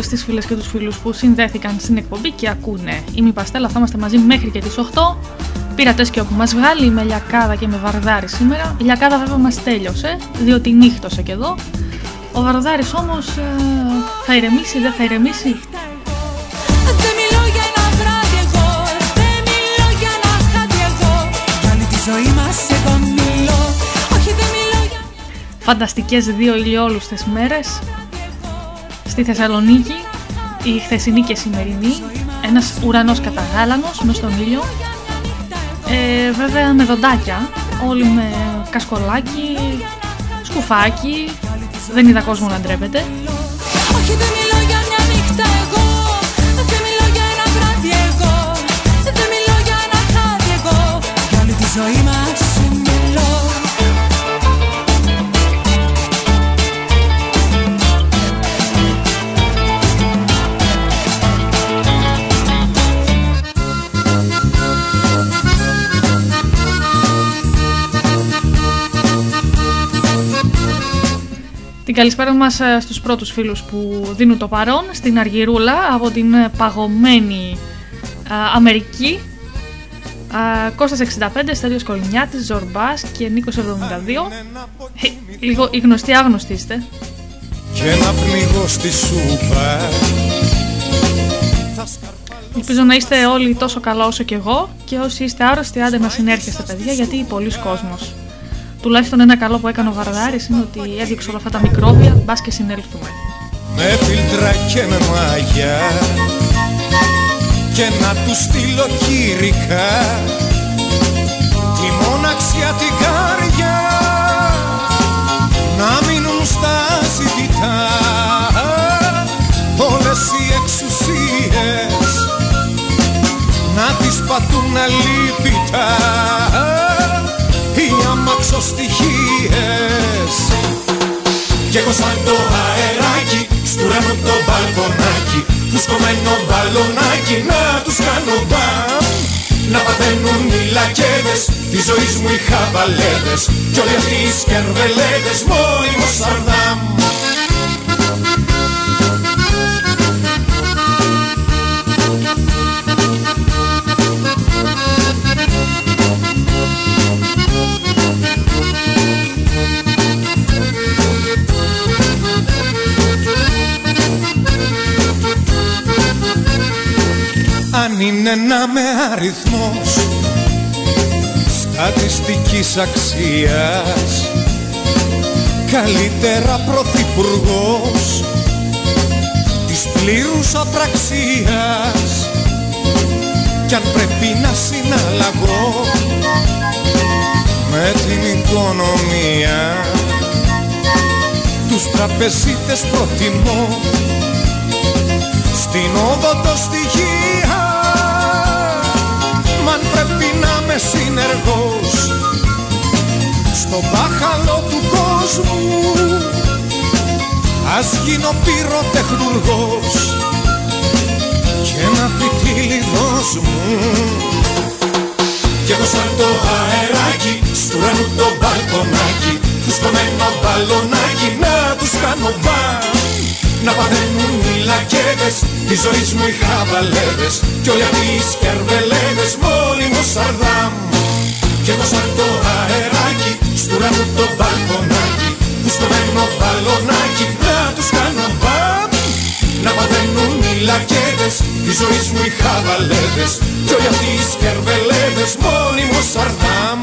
όλες τις φίλες και τους φίλους που συνδέθηκαν στην εκπομπή και ακούνε. Είμαι η Παστέλα, θα είμαστε μαζί μέχρι και τις 8. Πήρατε και όπου μας βγάλει με λιακάδα και με βαρδάρι σήμερα. Η λιακάδα βέβαια μας τέλειωσε, διότι νύχτωσε και εδώ. Ο βαρδάρης όμως ε, θα ηρεμήσει, δεν θα ηρεμήσει; Δεν μιλώ για ένα βράδυ εγώ Δεν μιλώ για ένα χάδι εγώ Για όλη τη ζωή μας εγώ μιλώ Όχι δεν μιλώ για Φανταστικές δύο ηλιόλουστες μέρες στη Θεσσαλονίκη, η χθεσινή και σημερινή, ένας ουρανός καταγάλανος μες στον ήλιο, ε, βέβαια με δοντάκια, όλοι με κασκολάκι, σκουφάκι, δεν είδα κόσμο να ντρέπεται. Καλησπέρα μας ε, στους πρώτους φίλους που δίνουν το παρόν, στην Αργυρούλα από την ε, παγωμένη ε, Αμερική, ε, Κώστας 65, Στέλιος Κολυνιάτης, Ζορμπάς και Νίκος 72. Ε, λίγο οι γνωστοί άγνωστοι είστε. και να πνιγώ στη σούπα Ελπίζω να είστε όλοι τόσο καλά όσο και εγώ και όσοι είστε άρρωστοι άντε να συνέρχεστε παιδιά γιατί πολλοί κόσμος. Τουλάχιστον ένα καλό που έκανε ο Βαρδάρης είναι ότι έδιωξε όλα αυτά τα μικρόβια, μπας και συνέλθουμε. με φίλτρα και με μαγιά και να του στείλω κήρυκα τη μοναξιά την καρδιά να μείνουν στα ζητητά όλες οι εξουσίες να τις πατούν αλίπητα οι αμαξοστοιχίες κι εγώ σαν το αεράκι Στου ουρανού το μπαλκονάκι Φουσκωμένο μπαλονάκι Να τους κάνω μπαμ. Να παθαίνουν οι λακέδες Τη ζωής μου οι χαβαλέδες Κι όλοι αυτοί οι σκερβελέδες Μόνιμος σαρδάμ Αν είναι να με αριθμός Στατιστικής αξίας. Καλύτερα πρωθυπουργός Της πλήρους απραξίας Κι αν πρέπει να συναλλαγώ Με την οικονομία. Τους τραπεζίτες προτιμώ στην όδο το στοιχεία συνεργός Στο μπάχαλο του κόσμου. Ας γίνω πυροτεχνουργός Και ένα φυτίλι δώσ' μου. Κι εγώ σαν το αεράκι Στου ουρανού το μπαλκονάκι Φουσκωμένο μπαλονάκι Να τους κάνω μπαμ να παθαίνουν οι λακέτες Τη ζωής μου οι χαβαλέδες Κι όλοι αυτοί οι σκερβελέδες Μόνιμο σαρδάμ. Κι εγώ σαν το αεράκι Στου ουρανού το μπαλκονάκι Φουσκωμένο μπαλονάκι Να τους κάνω μπαμ. Να παθαίνουν οι λακέτες Τη ζωής μου οι χαβαλέδες Κι όλοι αυτοί οι σκερβελέδες Μόνιμο σαρδάμ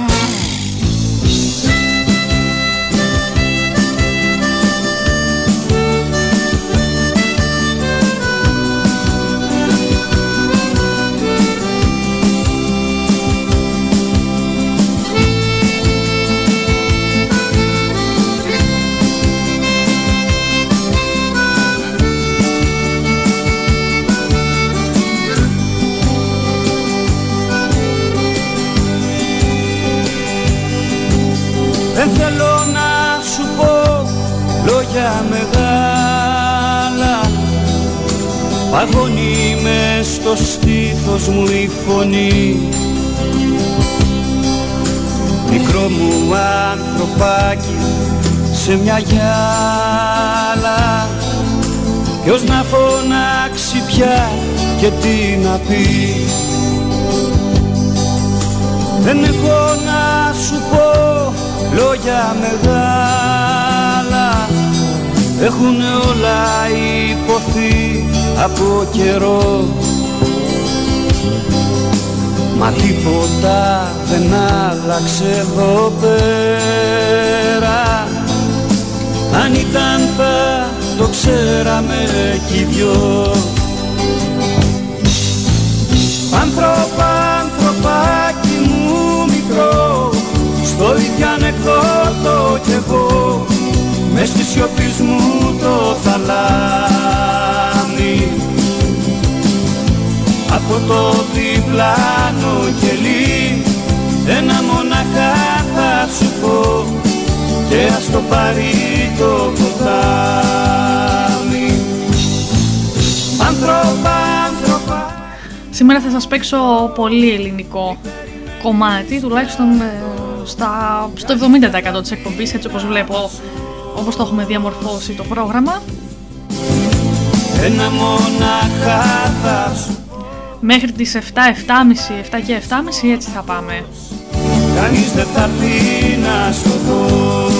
Παγωνεί με στο στήθος μου η φωνή. Μικρό μου ανθρωπάκι σε μια γυάλα. Ποιος να φωνάξει πια και τι να πει. Δεν έχω να σου πω λόγια μεγάλα Έχουν όλα υποθεί από καιρό. Μα τίποτα δεν άλλαξε εδώ πέρα. Αν ήταν θα το ξέραμε κι οι δυο. Άνθρωπα, ανθρωπάκι μου μικρό Στο ίδιο ανεκδότο κι εγώ Μες στη σιωπής μου το θαλάμι Από το διπλάνο κελί Ένα μοναχά θα σου πω Και ας το πάρει το ποτάμι. Άνθρωπα, άνθρωπα. Σήμερα θα σας παίξω πολύ ελληνικό κομμάτι, τουλάχιστον ε, στα, στο 70% της εκπομπής, έτσι όπως βλέπω όπως το έχουμε διαμορφώσει το πρόγραμμα. Ένα Μέχρι τις 7, 7.30, 7 και 7.30 έτσι θα πάμε. Κανείς δεν θα να στο Δεν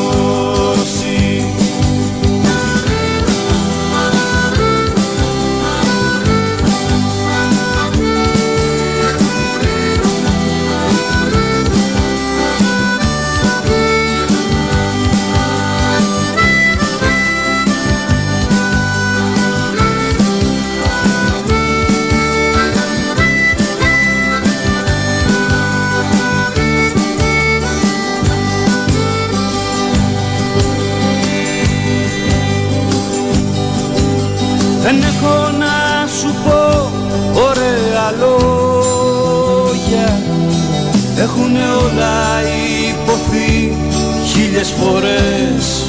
Έχουν όλα υποθεί χίλιες φορές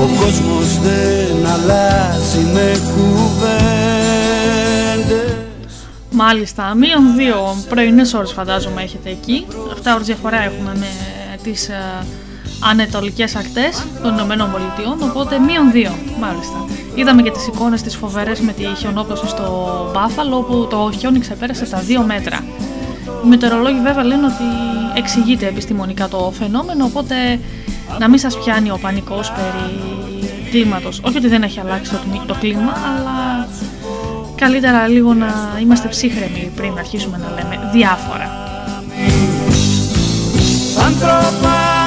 Ο κόσμος δεν αλλάζει με κουβέντες Μάλιστα, μείον δύο πρωινές ώρες φαντάζομαι έχετε εκεί 7 ώρες διαφορά έχουμε με τις ε, ανετολικές ακτές των Ηνωμένων Πολιτειών, οπότε μείον δύο, μάλιστα. Είδαμε και τις εικόνες της φοβερές με τη χιονόπτωση στο Μπάφαλο, όπου το χιόνι ξεπέρασε τα δύο μέτρα. Οι μετεωρολόγοι βέβαια λένε ότι εξηγείται επιστημονικά το φαινόμενο, οπότε να μην σας πιάνει ο πανικός περί κλίματος. Όχι ότι δεν έχει αλλάξει το, κλίμα, αλλά καλύτερα λίγο να είμαστε ψύχρεμοι πριν αρχίσουμε να λέμε διάφορα.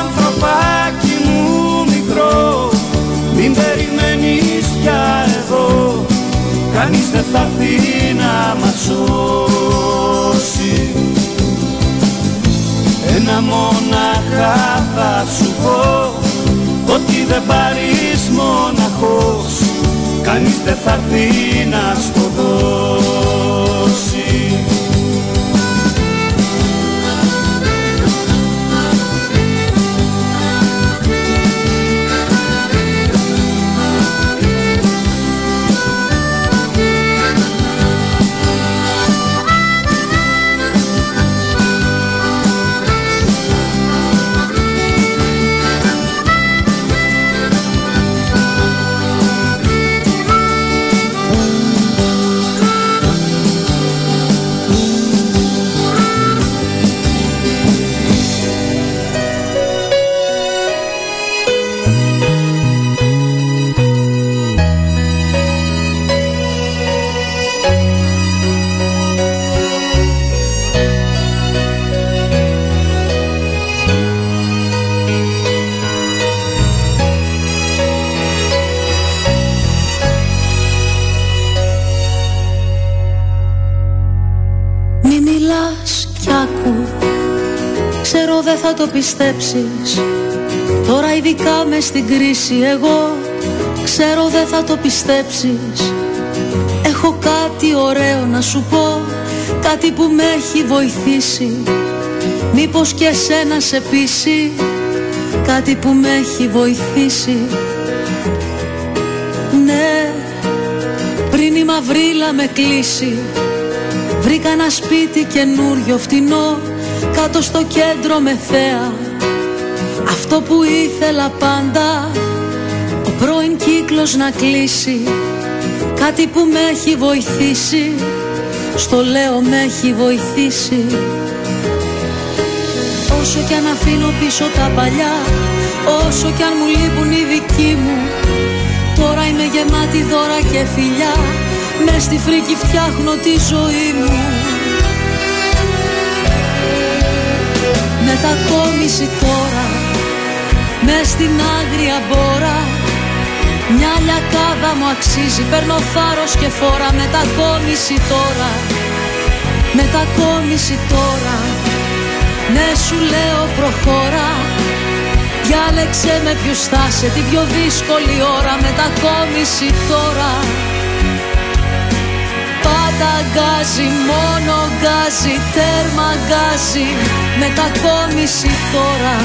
Ανθρωπάκι μου μικρό Μην περιμένεις πια εδώ Κανείς δεν θα έρθει να μας σώσει Ένα μονάχα θα σου πω Ότι δεν πάρεις μοναχός. Κανείς δεν θα έρθει να στο δώσει δεν θα το πιστέψεις. Τώρα ειδικά με στην κρίση εγώ Ξέρω δεν θα το πιστέψεις. Έχω κάτι ωραίο να σου πω Κάτι που με έχει βοηθήσει. Μήπως και εσένα σε πείσει Κάτι που με έχει βοηθήσει. Ναι Πριν η μαυρίλα με κλείσει Βρήκα ένα σπίτι καινούριο φτηνό Κάτω στο κέντρο με θέα. Αυτό που ήθελα πάντα Ο πρώην κύκλος να κλείσει. Κάτι που με έχει βοηθήσει Στο λέω με έχει βοηθήσει. Όσο κι αν αφήνω πίσω τα παλιά Όσο κι αν μου λείπουν οι δικοί μου Τώρα είμαι γεμάτη δώρα και φιλιά. Μες στη φρίκη φτιάχνω τη ζωή μου Μετακόμιση τώρα μες στην άγρια μπόρα. Μια λιακάδα μου αξίζει Παίρνω θάρρος και φόρα. Μετακόμιση τώρα Μετακόμιση τώρα. Ναι σου λέω προχώρα. Διάλεξε με ποιους θα σε την πιο δύσκολη ώρα. Μετακόμιση τώρα. Πάντα γκάζι, μόνο γκάζι, τέρμα γκάζι Μετακόμιση τώρα.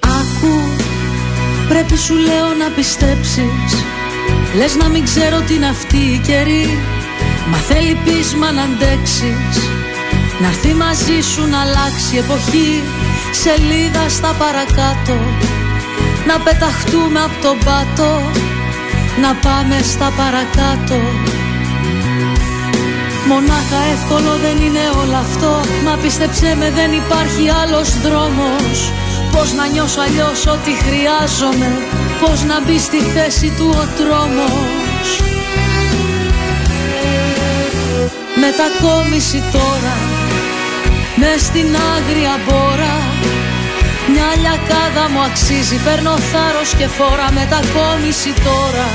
Άκου, πρέπει σου λέω να πιστέψεις. Λες να μην ξέρω τι είναι αυτοί οι καιροί. Μα θέλει πείσμα να αντέξεις. Να έρθει μαζί σου να αλλάξει εποχή. Σελίδα στα παρακάτω. Να πεταχτούμε από τον πάτο. Να πάμε στα παρακάτω Μονάχα εύκολο δεν είναι όλο αυτό. Μα πίστεψέ με δεν υπάρχει άλλος δρόμος. Πώς να νιώσω αλλιώς ό,τι χρειάζομαι. Πώς να μπει στη θέση του ο τρόμος. Μετακόμιση τώρα Μες στην άγρια μπόρα. Μια λιακάδα μου αξίζει Παίρνω θάρρος και φόρα. Μετακόμιση τώρα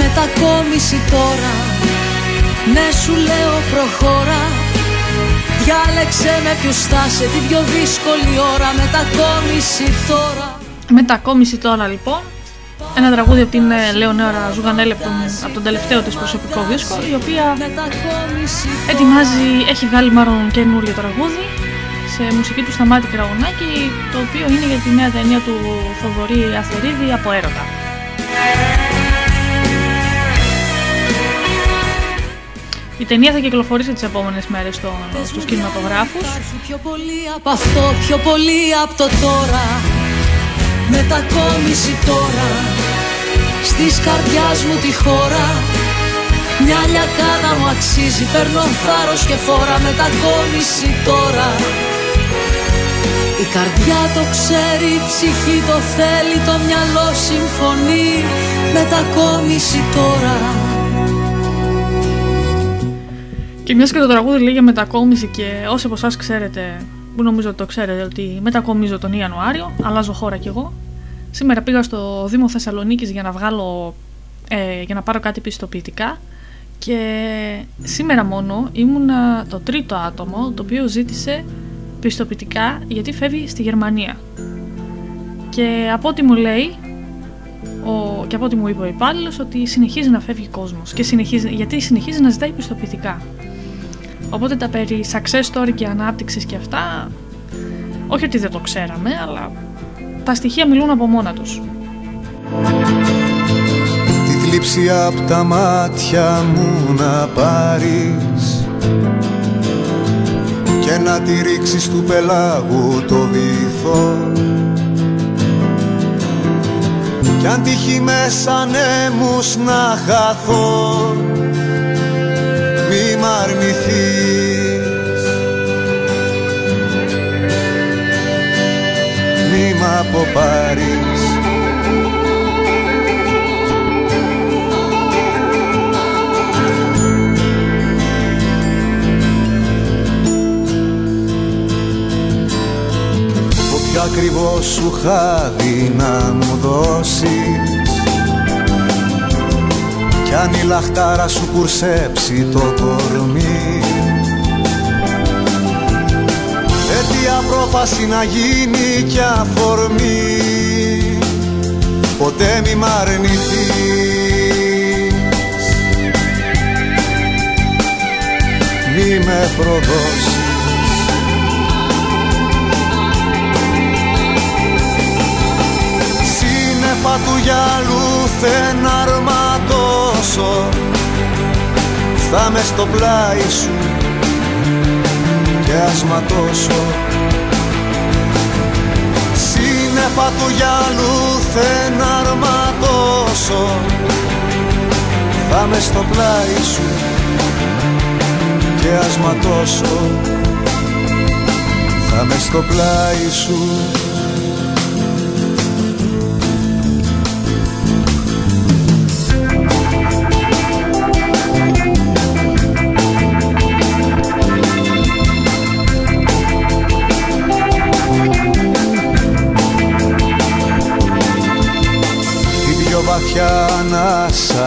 Μετακόμιση τώρα Ναι σου λέω προχώρα. Διάλεξε με ποιους θα την πιο δύσκολη ώρα. Μετακόμιση τώρα. Μετακόμιση τώρα λοιπόν. Ένα τραγούδι από την ε, Λεωνέρα Ζουγανέλη από τον τελευταίο της προσωπικό δίσκο η οποία ετοιμάζει, έχει βγάλει μάλλον καινούριο τραγούδι σε μουσική του Σταμάτη Κραγωνάκη το οποίο είναι για τη νέα ταινία του Θοδωρή Αθερίδη από έρωτα. Η ταινία θα κυκλοφορήσει τις επόμενες μέρες στο, στους κινηματογράφους. Πιο πολύ από αυτό, πιο πολύ από το τώρα. Μετακόμιση τώρα Στις καρδιάς μου τη χώρα. Μια λιακάδα μου αξίζει Παίρνω θάρρος και φόρα. Μετακόμιση τώρα. Η καρδιά το ξέρει, η ψυχή το θέλει, το μυαλό συμφωνεί. Μετακόμιση τώρα Και μιας και το τραγούδι λέει για μετακόμιση και όσοι από εσάς ξέρετε, που νομίζω ότι το ξέρετε, ότι μετακομίζω τον Ιανουάριο, αλλάζω χώρα κι εγώ. Σήμερα πήγα στο Δήμο Θεσσαλονίκης για να βγάλω, ε, για να πάρω κάτι πιστοποιητικά και σήμερα μόνο ήμουνα το τρίτο άτομο το οποίο ζήτησε πιστοποιητικά γιατί φεύγει στη Γερμανία. Και από ό,τι μου λέει, ο, και από ό,τι μου είπε ο υπάλληλος, ότι συνεχίζει να φεύγει κόσμος. Και συνεχίζει, γιατί συνεχίζει να ζητάει πιστοποιητικά. Οπότε τα περί success story και ανάπτυξης και αυτά, όχι ότι δεν το ξέραμε, αλλά τα στοιχεία μιλούν από μόνα τους. Τη θλίψη από τα μάτια μου να πάρεις και να τη ρίξεις του πελάγου το βυθό κι αν τύχει μέσα νέμους να χαθώ μη μ' αρνηθείς μη μ' αποπάρεις. Ποιο ακριβώς σου χάδι να μου δώσεις κι αν η λαχτάρα σου κουρσέψει το κορμί. Τέτοια πρόφαση να γίνει κι αφορμή. Ποτέ μη μ' αρνηθείς. Μη με προδώσεις. Σύννεφα του γυαλού δεν αρματώσω θα μες στο πλάι σου και ασματώσω Σύννεφα του γυαλού δεν αρματώσω. Θα μες στο πλάι σου και ασματώσω θα μες στο πλάι σου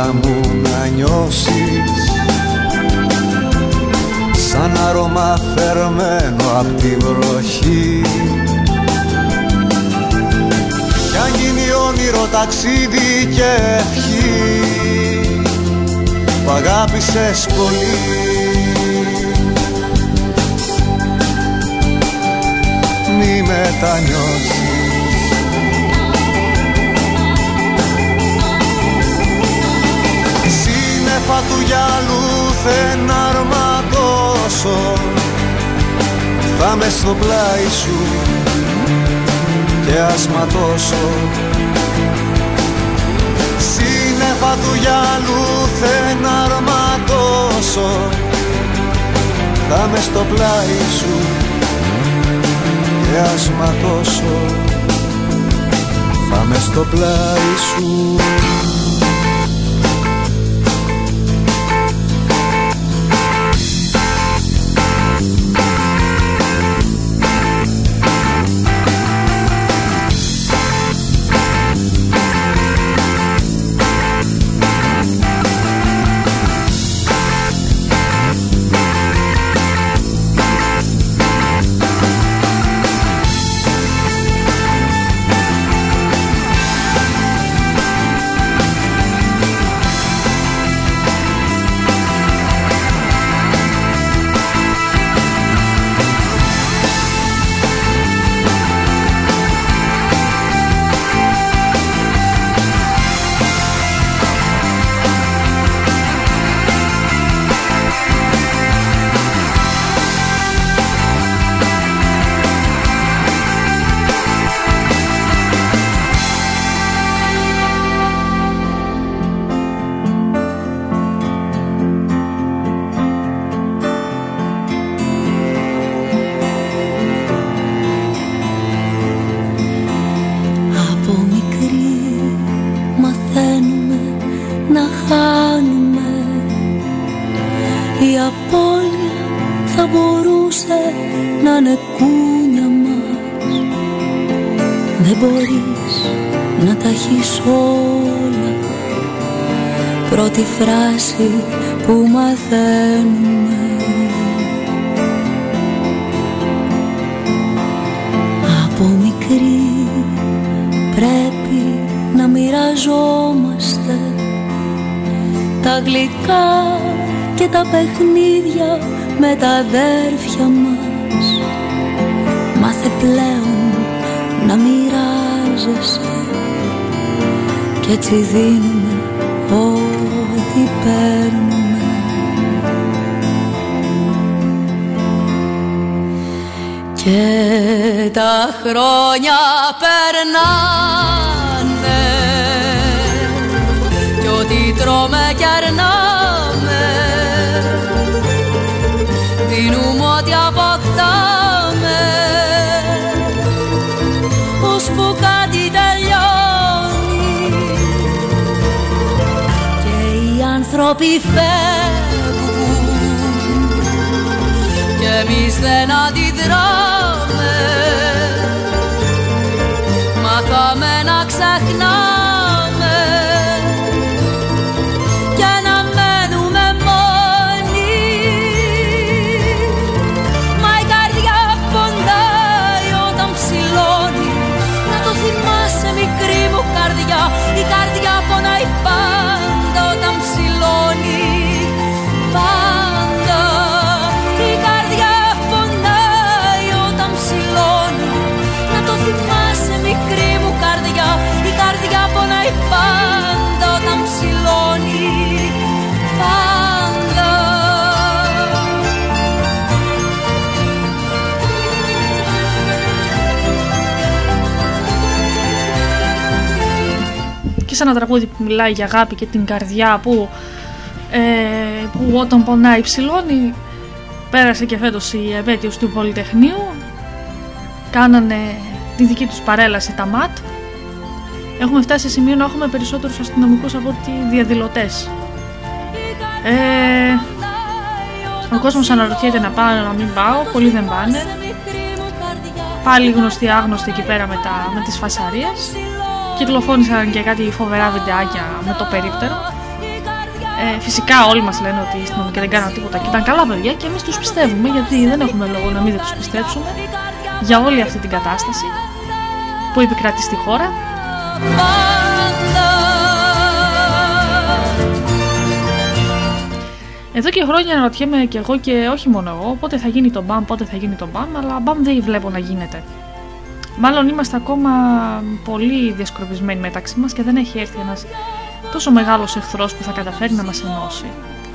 ανάσα μου να νιώσεις. Σαν άρωμα φερμένο απ' τη βροχή. Κι αν γίνει όνειρο ταξίδι και ευχή που αγάπησες πολύ. Μη μετανιώσεις Σύννεφα του γυαλού δεν αρματώσω Θα μες στο πλάι σου και ασματώσω Σύννεφα του γυαλού δεν αρματώσω Θα μες στο πλάι σου και ασματώσω Θα μες στο πλάι σου Πρώτη φράση που μαθαίνουμε. Από μικρή πρέπει να μοιραζόμαστε τα γλυκά και τα παιχνίδια με τα αδέρφια μας. Μάθε πλέον να μοιράζεσαι κι έτσι δίνουμε Και τα χρόνια περνάνε. Κι ό,τι τρώμε κι αρνάμε. Δίνουμε ό,τι αποκτάμε. Ώσπου κάτι τελειώνει. Και οι άνθρωποι φεύγουν. Και εμείς δεν αντιδράμε ένα τραγούδι που μιλάει για αγάπη και την καρδιά που, ε, που όταν πονάει ψηλώνει πέρασε και φέτος η επέτειος του Πολυτεχνείου. Κάνανε τη δική τους παρέλαση τα ΜΑΤ. Έχουμε φτάσει σε σημείο να έχουμε περισσότερους αστυνομικούς από ότι διαδηλωτές. Ε, ο κόσμος αναρωτιέται να πάω να μην πάω, πολλοί δεν πάνε. Πάλι γνωστοί άγνωστοι εκεί πέρα με, τα, με τις φασαρίες κυκλοφώνησαν και κάτι φοβερά βιντεάκια με το περίπτερο ε, φυσικά όλοι μας λένε ότι οι αστυνομικοί δεν κάναν τίποτα και ήταν καλά παιδιά και εμείς τους πιστεύουμε γιατί δεν έχουμε λόγο να μην δεν τους πιστέψουμε για όλη αυτή την κατάσταση που επικρατεί στη χώρα Εδώ και χρόνια αναρωτιέμαι και εγώ και όχι μόνο εγώ πότε θα γίνει το μπαμ, πότε θα γίνει το μπαμ, αλλά μπαμ δεν βλέπω να γίνεται. Μάλλον είμαστε ακόμα πολύ διασκορπισμένοι μεταξύ μας και δεν έχει έρθει ένας τόσο μεγάλος εχθρός που θα καταφέρει να μας ενώσει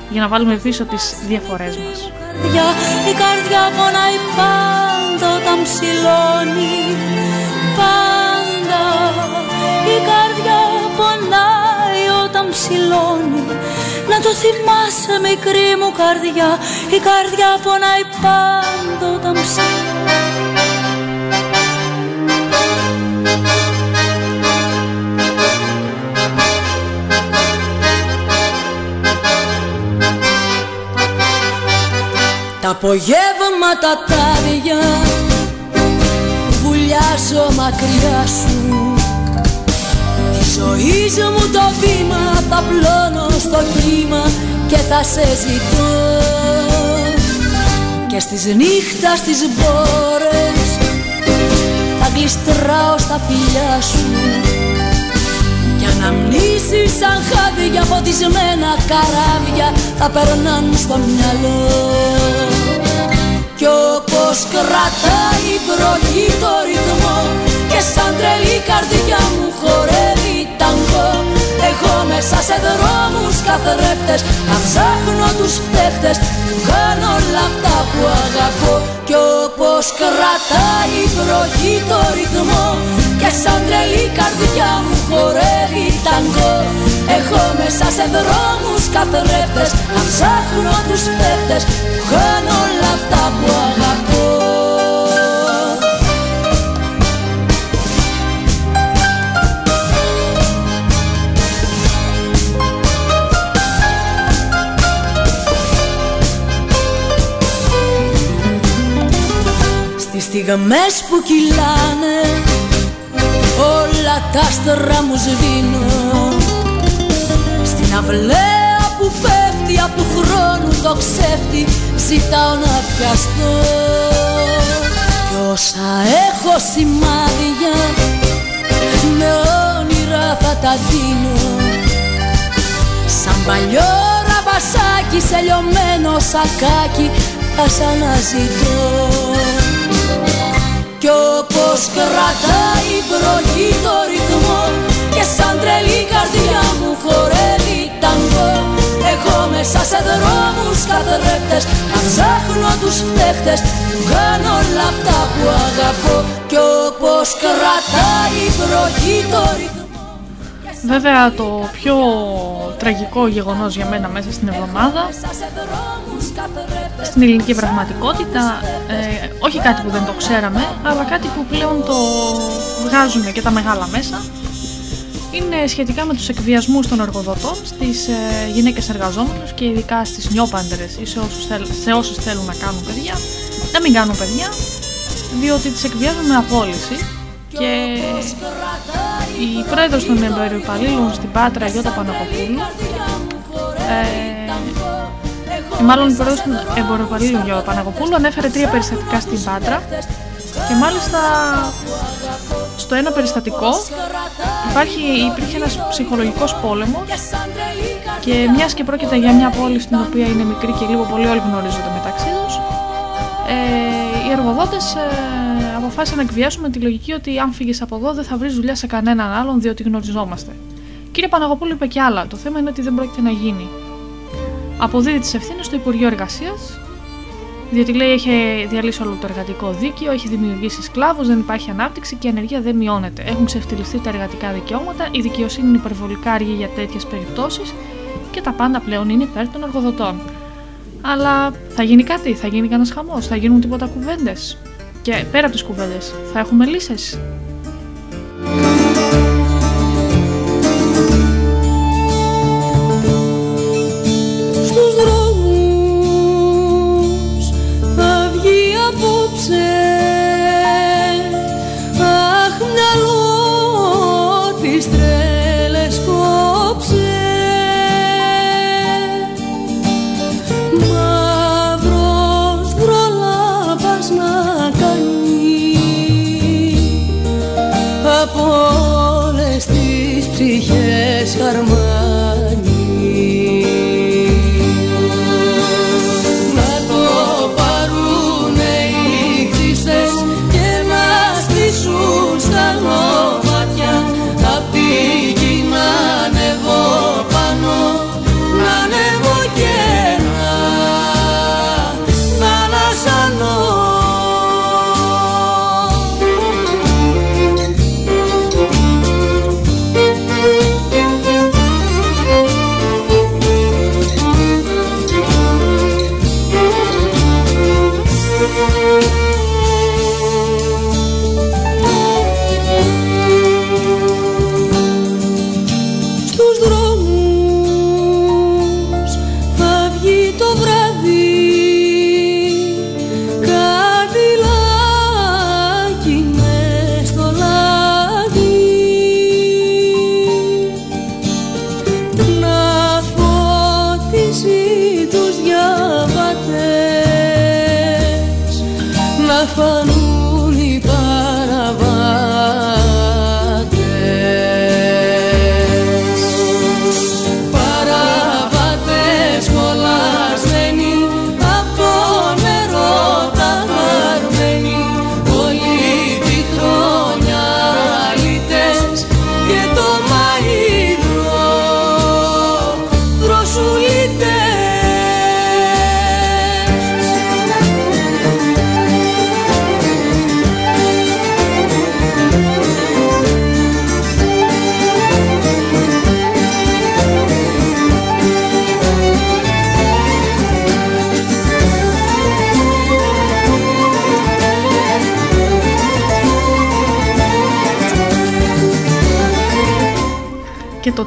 για να βάλουμε πίσω τις διαφορές μας. Η καρδιά πονάει πάντα όταν ψηλώνει. Πάντα η καρδιά πονάει όταν ψηλώνει. Να το θυμάσαι μικρή μου καρδιά Η καρδιά πονάει πάντα όταν ψηλώνει Τα απογεύματα τα άδεια βουλιάζω μακριά σου. Τη ζωή μου το βήμα θα πλώνω στο κλίμα και θα σε ζητώ. Και στις νύχτα στις μπόρες θα γλιστράω στα φιλιά σου. Κι αναμνήσεις σαν χάδια φωτισμένα καράβια θα περνάν στο μυαλό κι όπως κρατάει η βροχή το ρυθμό Και σαν τρελή καρδιά μου χορεύει ταγκό Εγώ μέσα σε δρόμους καθρέφτες Να ψάχνω τους φταίχτες Που κάνω όλα αυτά που αγαπώ. Κι όπως κρατάει η βροχή το ρυθμό Και σαν τρελή καρδιά μου χορεύει ταγκό Εγώ μέσα σε δρόμους καθρέφτες Να ψάχνω τους φταίχτες Που κάνω όλα αυτά που αγαπώ Στις στιγμές που κυλάνε όλα τα άστρα μου σβήνουν. Στην αυλαία που πέφτει από του χρόνου το ξέφτη ζητάω να πιαστώ. Κι όσα έχω σημάδια με όνειρα θα τα δίνω. Σαν παλιό ραμπασάκι σε λιωμένο σακάκι θα σ' αναζητώ. Κι όπως κρατάει η βροχή το ρυθμό και σαν τρελή καρδιά μου χορεύει ταγκό εγώ μέσα σε δρόμους καθρέφτες Να ψάχνω τους φταίχτες Που κάνω όλα αυτά που αγαπώ. Κι όπως κρατάει η βροχή το ρυθμό. Βέβαια το πιο τραγικό γεγονός για μένα μέσα στην εβδομάδα στην ελληνική πραγματικότητα ε, όχι κάτι που δεν το ξέραμε αλλά κάτι που πλέον το βγάζουν και τα μεγάλα μέσα είναι σχετικά με τους εκβιασμούς των εργοδοτών στις ε, γυναίκες εργαζόμενους και ειδικά στις νιόπαντερες ή σε όσους, θέλ, σε όσους θέλουν να κάνουν παιδιά να μην κάνουν παιδιά διότι τις εκβιάζουν με απόλυση. Και η πρόεδρος των εμπεριοπαλλήλων στην Πάτρα Γιώτα Πανακοπούλου ε, μάλλον η πρόεδρος των εμπεριοπαλλήλων Γιώτα Πανακοπούλου ανέφερε τρία περιστατικά στην Πάτρα και μάλιστα στο ένα περιστατικό υπάρχει, υπήρχε ένας ψυχολογικός πόλεμος και μιας και πρόκειται για μια πόλη στην οποία είναι μικρή και λίγο πολύ όλοι γνωρίζονται μεταξύ τους ε, οι εργοδότες ε, αποφάσισαν να εκβιάσουν με τη λογική ότι αν φύγεις από εδώ δεν θα βρεις δουλειά σε κανέναν άλλον διότι γνωριζόμαστε. Κύριε Παναγοπούλου είπε και άλλα. Το θέμα είναι ότι δεν πρόκειται να γίνει. Αποδίδει τις ευθύνες στο Υπουργείο Εργασίας Διότι λέει έχει διαλύσει όλο το εργατικό δίκαιο, έχει δημιουργήσει σκλάβους, δεν υπάρχει ανάπτυξη και η ανεργία δεν μειώνεται. Έχουν ξεφτυλιστεί τα εργατικά δικαιώματα, η δικαιοσύνη είναι υπερβολικά αργή για τέτοιες περιπτώσεις και τα πάντα πλέον είναι υπέρ των εργοδοτών. Αλλά θα γίνει κάτι, θα γίνει κανένας χαμός, θα γίνουν τίποτα κουβέντες. Και πέρα από τις κουβέντες, θα έχουμε λύσεις.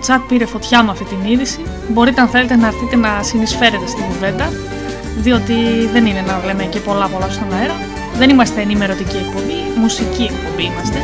Chat πήρε φωτιά με αυτή την είδηση. Μπορείτε αν θέλετε να έρθετε να συνεισφέρετε στην κουβέντα, διότι δεν είναι να λέμε και πολλά πολλά στον αέρα. Δεν είμαστε ενημερωτική εκπομπή, μουσική εκπομπή είμαστε.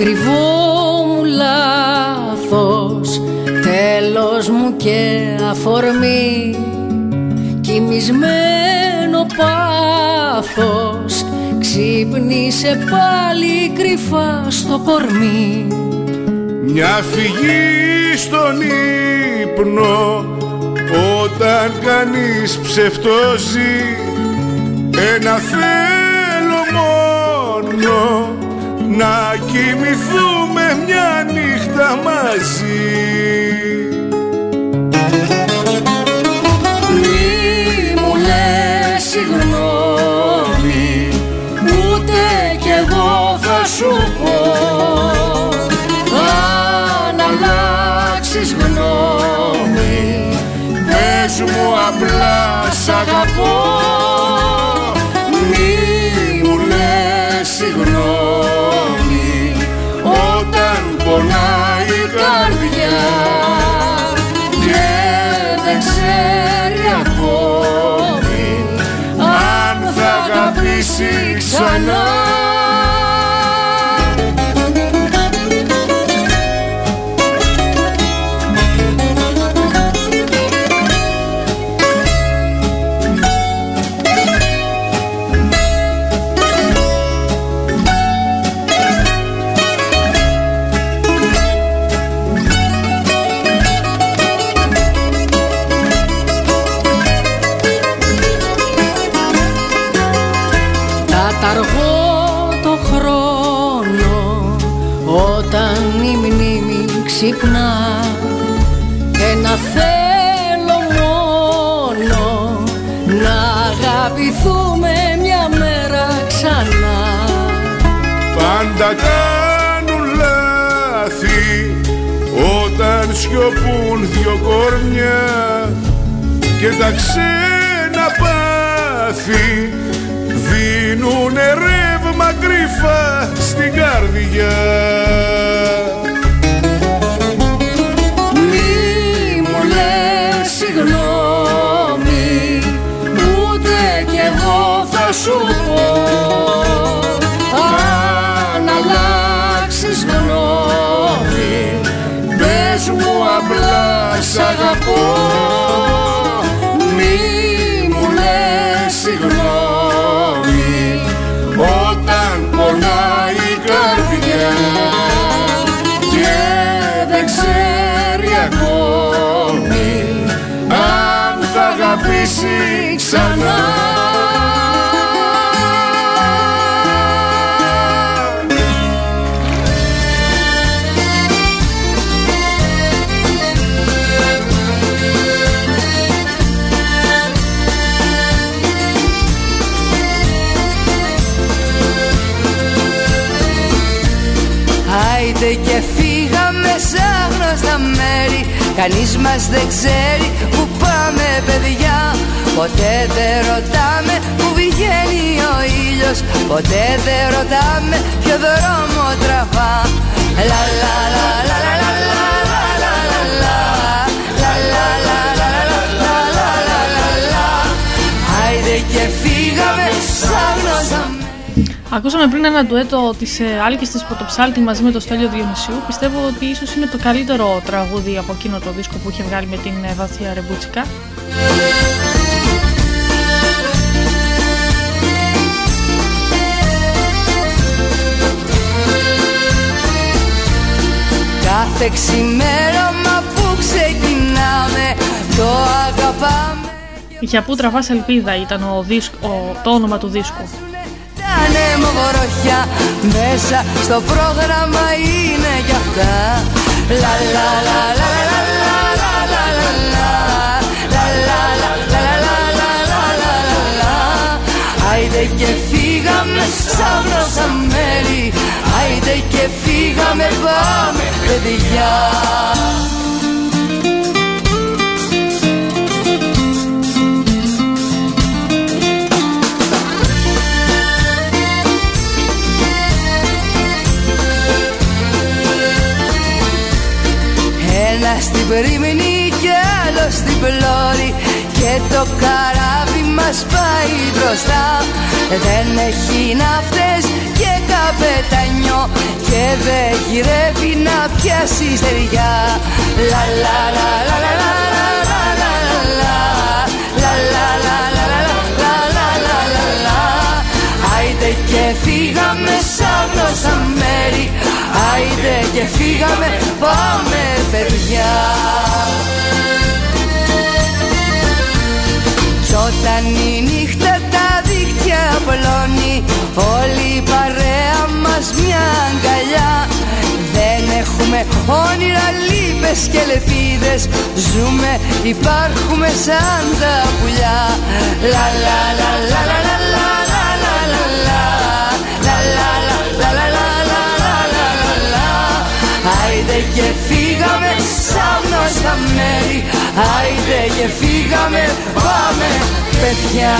Ακριβό μου λάθος Τέλος μου και αφορμή. Κοιμισμένο πάθος Ξύπνησε πάλι κρυφά στο κορμί. Μια φυγή στον ύπνο Όταν κανείς ψευτόζει Ένα θέλω μόνο να κοιμηθούμε μια νύχτα μαζί. Μη μου λες συγγνώμη ούτε κι εγώ θα σου πω. Αν αλλάξεις γνώμη πες μου απλά σ' αγαπώ δυο κορμιά και τα ξένα πάθη δίνουνε ρεύμα κρυφά στην καρδιά. Μη μου λες συγγνώμη ούτε κι εγώ θα σου πω Singapore. Κανείς μας δεν ξέρει που πάμε παιδιά Ποτέ δεν ρωτάμε που βγαίνει ο ήλιος Ποτέ δεν ρωτάμε ποιο δρόμο τραβά Λα λα λα λα λα λα λα λα λα λα λα λα λα λα λα λα λα λα λα λα Άιντε και φύγαμε σε άγνωστα μέρη Ακούσαμε πριν ένα ντουέτο της ε, Άλκης της Πρωτοψάλτη μαζί με το Στέλιο Διονυσίου. Πιστεύω ότι ίσως είναι το καλύτερο τραγούδι από εκείνο το δίσκο που είχε βγάλει με την ε, Βαθία Ρεμπούτσικα. Κάθε ξημέρωμα που ξεκινάμε το αγαπάμε Για πού τραβάς ελπίδα ήταν ο δίσκ, ο, το όνομα του δίσκου; Ήτανε μου βροχιά μέσα στο πρόγραμμα είναι κι αυτά Λα λα λα λα λα λα λα λα λα λα Λα λα λα λα λα λα λα λα λα λα Άιντε και φύγαμε σαν γνώσα μέρη Άιντε και φύγαμε πάμε παιδιά στην πρίμηνη και άλλο στην πλώρη Και το καράβι μας πάει μπροστά Δεν έχει ναύτες και καπετανιό Και δεν γυρεύει να πιάσει στεριά Λα λα λα λα λα λα λα λα λα λα Λα λα λα λα λα λα λα λα λα λα Άιντε και φύγαμε σαν γνώσα μέρη. Άιντε και φύγαμε πάμε παιδιά. Κι όταν η νύχτα τα δίχτυα απλώνει Όλη η παρέα μας μια αγκαλιά Δεν έχουμε όνειρα, λύπες και λεφίδες Ζούμε, υπάρχουμε σαν τα πουλιά Λα λα λα λα λα λα λα λα λα λα λα λα λα λα λα λα λα λα λα λα Άιντε και φύγαμε σαν γνώστα μέρη Άιντε και φύγαμε πάμε παιδιά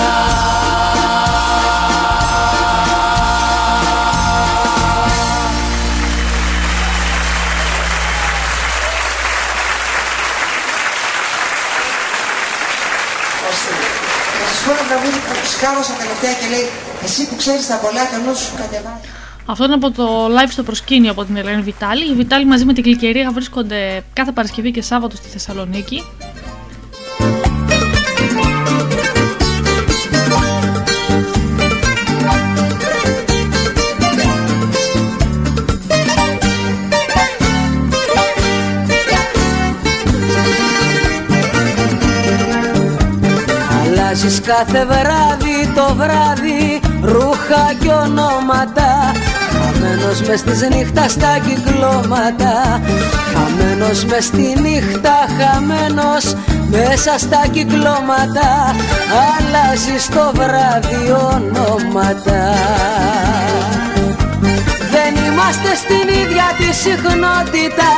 Να σας πω ένα τραγούδι που σκάβωσα τελευταία και λέει Εσύ που ξέρεις τα πολλά και ο νους σου κατεβάζει Αυτό είναι από το live στο προσκήνιο από την Ελένη Βιτάλη. Η Βιτάλη μαζί με την Κλικερία βρίσκονται κάθε Παρασκευή και Σάββατο στη Θεσσαλονίκη. Αλλάζεις κάθε βράδυ το βράδυ ρούχα και ονόματα. Χαμένος Χαμένος μες της νύχτα στα κυκλώματα. Χαμένος μες στη νύχτα Χαμένος μέσα στα κυκλώματα. Αλλάζεις στο βράδυ ονόματα. Δεν είμαστε στην ίδια τη συχνότητα.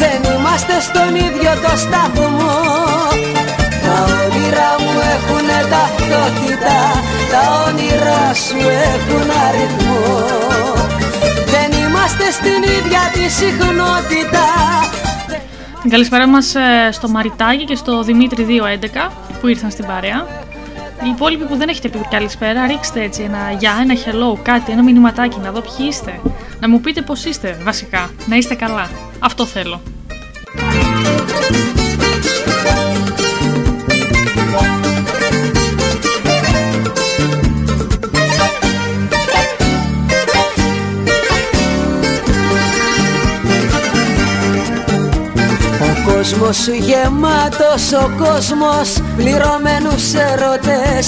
Δεν είμαστε στον ίδιο το σταθμό Τα όνειρά μου έχουν ταυτότητα Τα όνειρά σου έχουν αριθμό Δεν είμαστε στην ίδια τη συχνότητα την καλησπέρα μας ε, στο Μαριτάκι και στο Δημήτρη 211 που ήρθαν στην παρέα. Οι υπόλοιποι που δεν έχετε πει καλησπέρα, ρίξτε έτσι ένα για, ένα hello, κάτι, ένα μηνυματάκι, να δω ποιοι είστε. Να μου πείτε πώς είστε, βασικά. Να είστε καλά. Αυτό θέλω. Κόσμος σου γεμάτος ο κόσμος πληρωμένους ερωτές.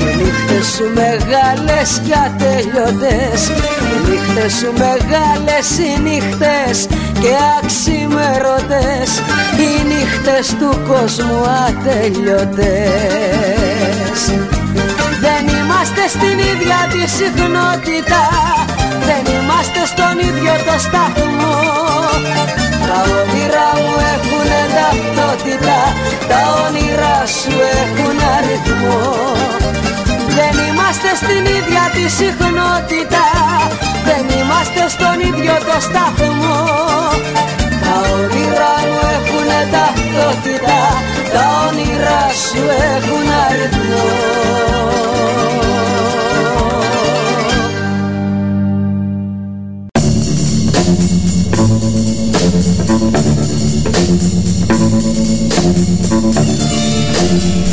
Οι νύχτες σου μεγάλες και ατελειωτές. Οι νύχτες σου μεγάλες οι νύχτες και αξιμερωτές. Οι νύχτες του κόσμου ατελειωτές. Δεν είμαστε στην ίδια τη συχνότητα. Δεν είμαστε στον ίδιο το σταθμό. Τα όνειρά μου έχουν ταυτότητα Τα όνειρά σου έχουν αριθμό. Δεν είμαστε στην ίδια τη συχνότητα. Δεν είμαστε στον ίδιο το σταθμό. Τα όνειρά μου έχουν ταυτότητα. Τα όνειρά σου έχουν αριθμό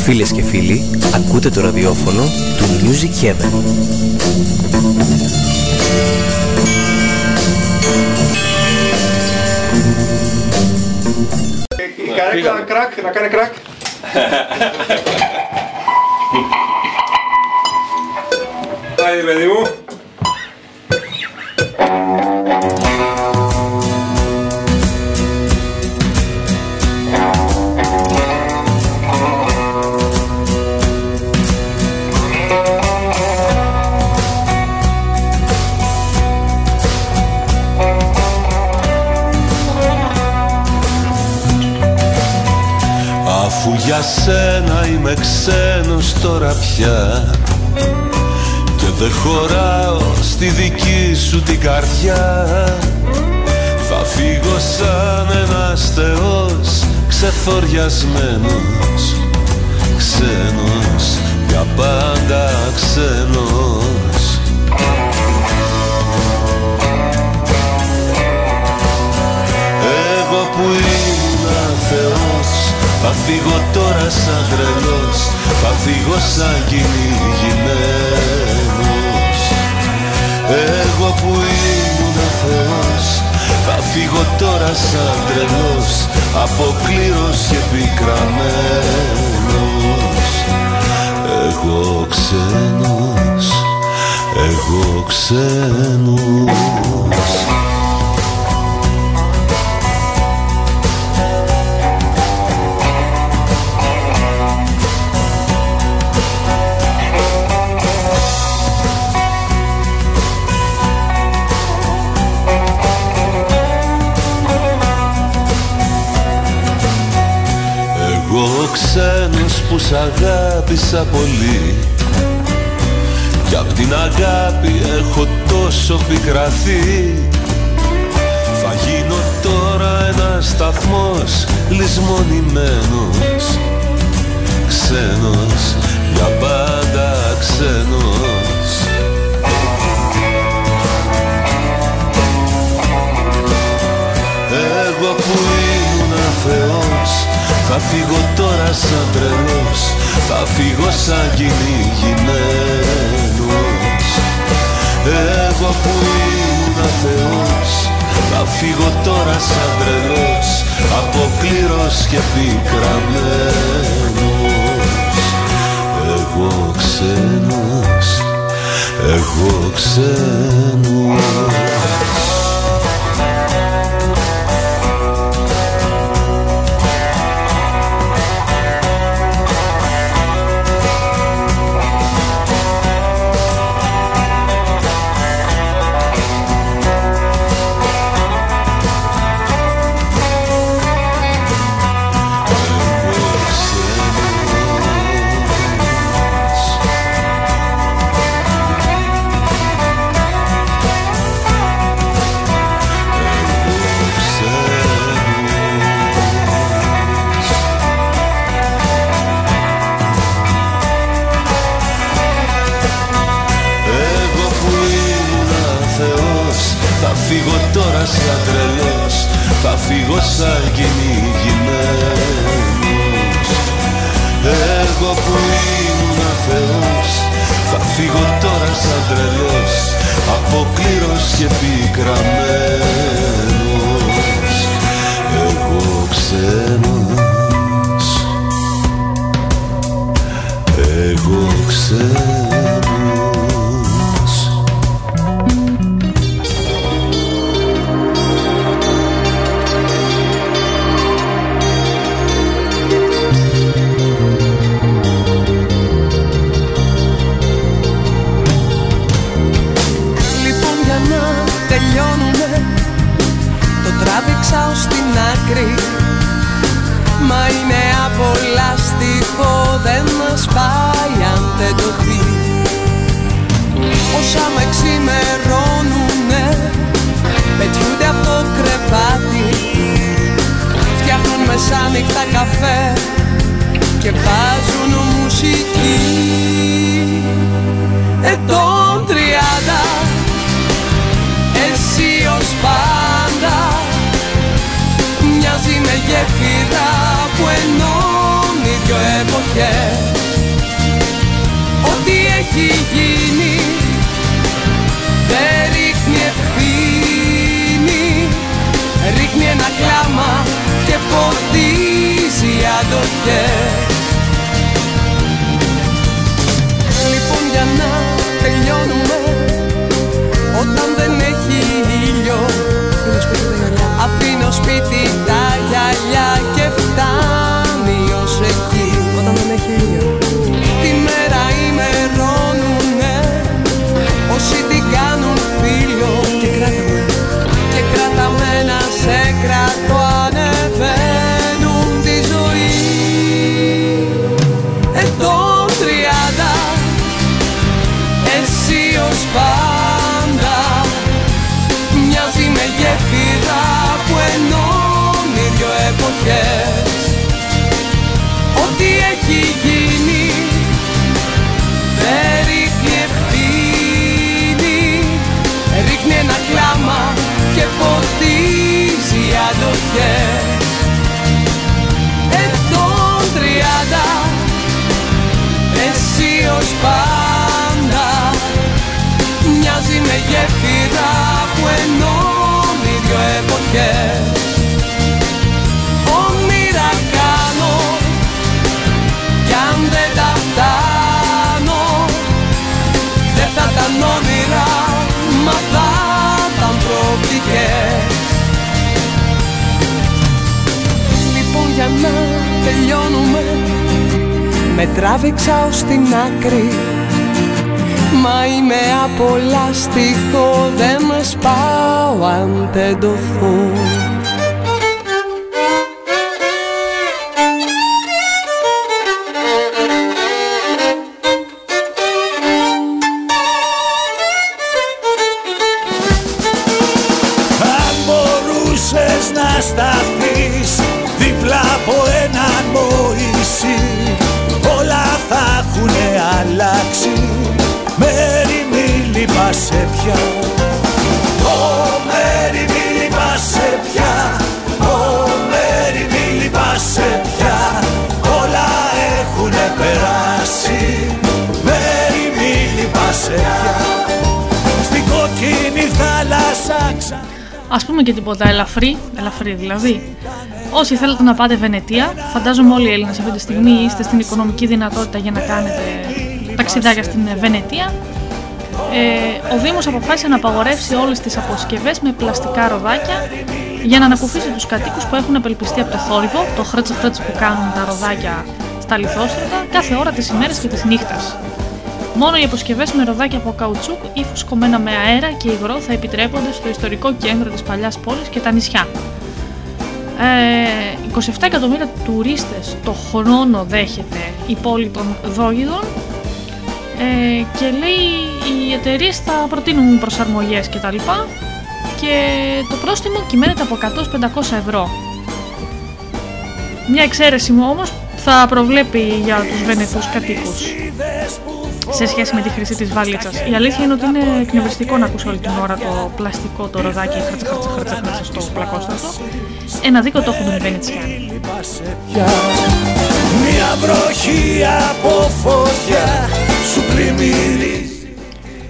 Φίλες και φίλοι, ακούτε το ραδιόφωνο του Music Heaven. Η καρέκλα κρακ, να κάνει κρακ. Άιντε παιδί μου. Για σένα είμαι ξένος τώρα πια. Και δεν χωράω στη δική σου την καρδιά. Θα φύγω σαν ένας θεός ξεθοριασμένος Ξένος, για πάντα ξένος. Εγώ που ήμουν θεός θα φύγω τώρα σαν τρελός Θα φύγω σαν κυνηγημένος. Εγώ που ήμουν Θεός Θα φύγω τώρα σαν τρελός Αποκλήρος και πικραμένος. Εγώ ξένος Εγώ ξένος που σ' αγάπησα πολύ. Κι απ' την αγάπη έχω τόσο πικραθεί. Θα γίνω τώρα ένας σταθμός λησμονημένος. Ξένος, για πάντα ξένος Θα φύγω τώρα σαν τρελός Θα φύγω σαν κυνηγημένος Εγώ που ήμουν θεός Θα φύγω τώρα σαν τρελός Αποκλήρος και πικραμένος. Εγώ ξένος Εγώ ξένος. θα φύγω σαν κυνηγημένος. Εγώ που ήμουν αθεός θα φύγω τώρα σαν τρελός. Αποκλήρος και πικραμένος. Εγώ ξένος. Εγώ ξένος. Μα είναι απολαστικό δεν μας πάει αν δεν το δει. Όσα με ξημερώνουνε πετιούνται από το κρεβάτι. Φτιάχνουν μεσάνυχτα καφέ και βάζουν μουσική. Ετών τριάντα εσύ ως πάντα γέφυρα που ενώνει δυο εποχές. Ό,τι έχει γίνει δεν ρίχνει ευθύνη. Ρίχνει ένα κλάμα και φωτίζει αντοχές. Λοιπόν για να τελειώνουμε όταν δεν έχει ήλιο Αφήνω σπίτι τα Yeah. με τράβηξα ως την άκρη Μα είμαι απολαστικό, δεν με πάω αν και τίποτα ελαφρύ, ελαφρύ δηλαδή. Όσοι θέλετε να πάτε Βενετία, φαντάζομαι όλοι οι Έλληνες αυτή τη στιγμή είστε στην οικονομική δυνατότητα για να κάνετε ταξιδάκια στην Βενετία. Ε, ο Δήμος αποφάσισε να απαγορεύσει όλες τις αποσκευές με πλαστικά ροδάκια για να ανακουφίσει τους κατοίκους που έχουν απελπιστεί από το θόρυβο, το χρέτσο χρέτσο που κάνουν τα ροδάκια στα λιθόστρωτα κάθε ώρα της ημέρας και της νύχτας. Μόνο οι αποσκευές με ροδάκια από καουτσούκ ή φουσκωμένα με αέρα και υγρό θα επιτρέπονται στο ιστορικό κέντρο της παλιάς πόλης και τα νησιά. Ε, 27 εκατομμύρια τουρίστες το χρόνο δέχεται η πόλη των Δόγιδων ε, και λέει οι εταιρείες θα προτείνουν προσαρμογές κτλ. Και, και το πρόστιμο κυμαίνεται από 100-500 ευρώ. Μια εξαίρεση μου όμως θα προβλέπει για τους Βενετούς κατοίκους σε σχέση με τη χρήση της βαλίτσας. Η αλήθεια είναι ότι είναι εκνευριστικό να ακούσει όλη την ώρα το πλαστικό, το ροδάκι, χαρτσα χαρτσα χαρτσα χαρτσα στο πλακόστατο. Ένα δίκο το έχουν οι Βενετσιάνοι. Μια βροχή από φωτιά σου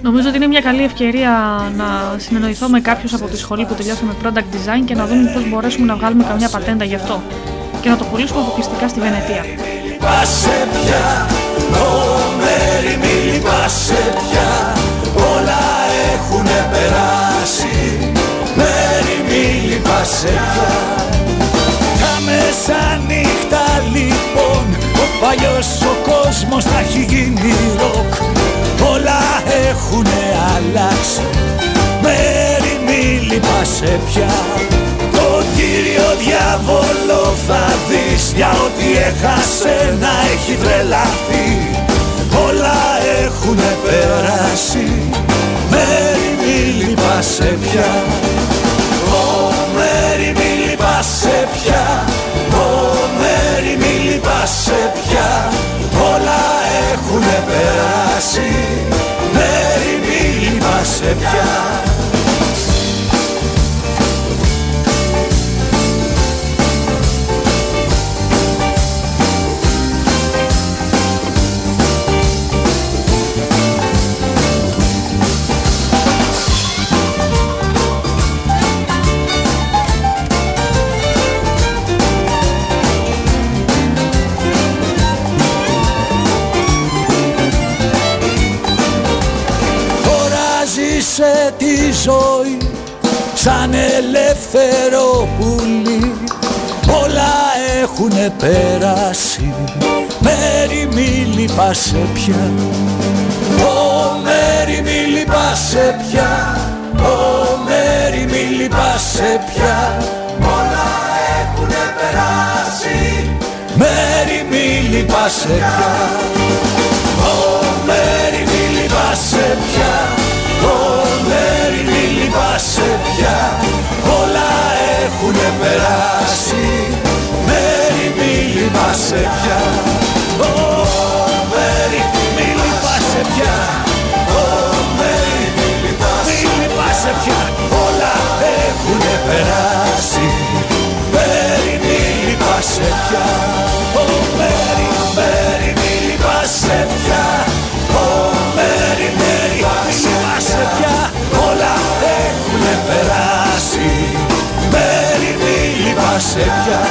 Νομίζω ότι είναι μια καλή ευκαιρία να συνεννοηθώ με κάποιους από τη σχολή που τελειώσαμε product design και να δούμε πώς μπορέσουμε να βγάλουμε καμιά πατέντα γι' αυτό και να το πουλήσουμε αποκλειστικά στη Βενετία. Όλα έχουνε περάσει. Μέρη μη λυπάσαι πια. Τα μεσάνυχτα λοιπόν ο παλιός ο κόσμος θα έχει γίνει ροκ. Όλα έχουνε αλλάξει. Μέρη μη λυπάσαι πια. Το κύριο διάβολο θα δεις Για ό,τι έχασε να έχει τρελαθεί. Όλα έχουνε περάσει Μέρη μη λυπάσαι πια λυπάσαι πια. Ω Μέρη μη λυπάσαι πια. Ω Μέρη μη λυπάσαι πια. Όλα έχουνε περάσει. Μέρη μη λυπάσαι πια. Ω Μέρη μη λυπάσαι πια. Μέρη μη λυπάσαι πια. Όλα έχουνε περάσει. Μέρη μη λυπάσαι πια περάσει. Μέρη μη λυπάσαι πια. Ω μέρη, μέρη μη λυπάσαι πια. Ω μέρη, μέρη μη λυπάσαι πια. Όλα έχουνε περάσει. Μέρη μη λυπάσαι πια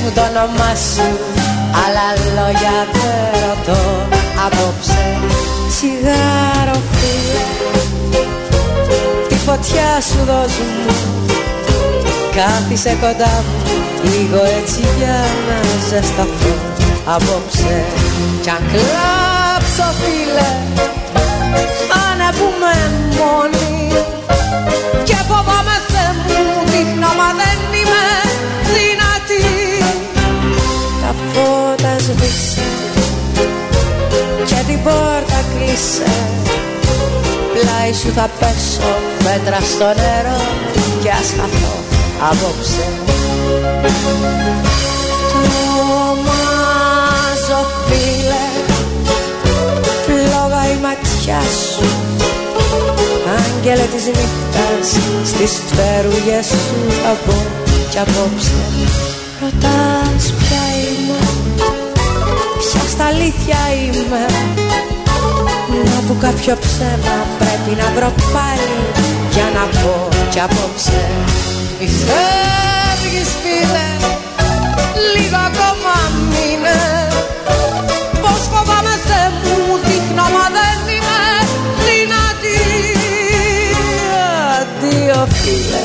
μου το όνομά σου. Άλλα λόγια δεν ρωτώ Απόψε. Τσιγάρο φίλε Τη φωτιά σου δώσου μου Κάθισε κοντά μου Λίγο έτσι για να ζεσταθώ Απόψε. Κι αν κλάψω φίλε Θα πούμε μόνοι. Και φοβάμαι δείχνω μα δεν σβήσε και την πόρτα κλείσε. Πλάι σου θα πέσω μέτρα στο νερό και ας χαθώ απόψε. Το φίλε Φλόγα η ματιά σου. Άγγελε της νύχτας Στις φτερούγες σου θα πω κι απόψε. Ρωτάς ποια είμαι Ποια στα αλήθεια είμαι. Να που κάποιο ψέμα πρέπει να βρω πάλι Για να πω κι απόψε. Μη φεύγεις φίλε Λίγο ακόμα μείνε. Πως φοβάμαι Θεέ μου δείχνω μα δεν είμαι δυνατή. Αντίο φίλε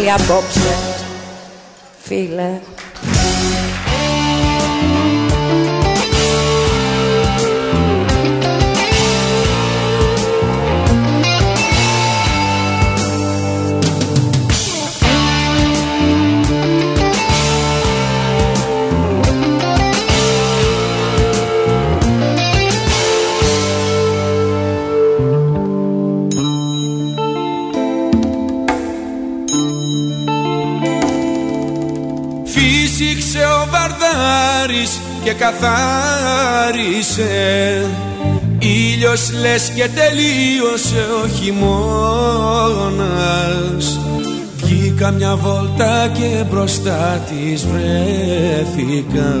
πάλι απόψε Φίλε και καθάρισε. Ήλιος λες και τελείωσε ο χειμώνας. Βγήκα μια βόλτα και μπροστά της βρέθηκα.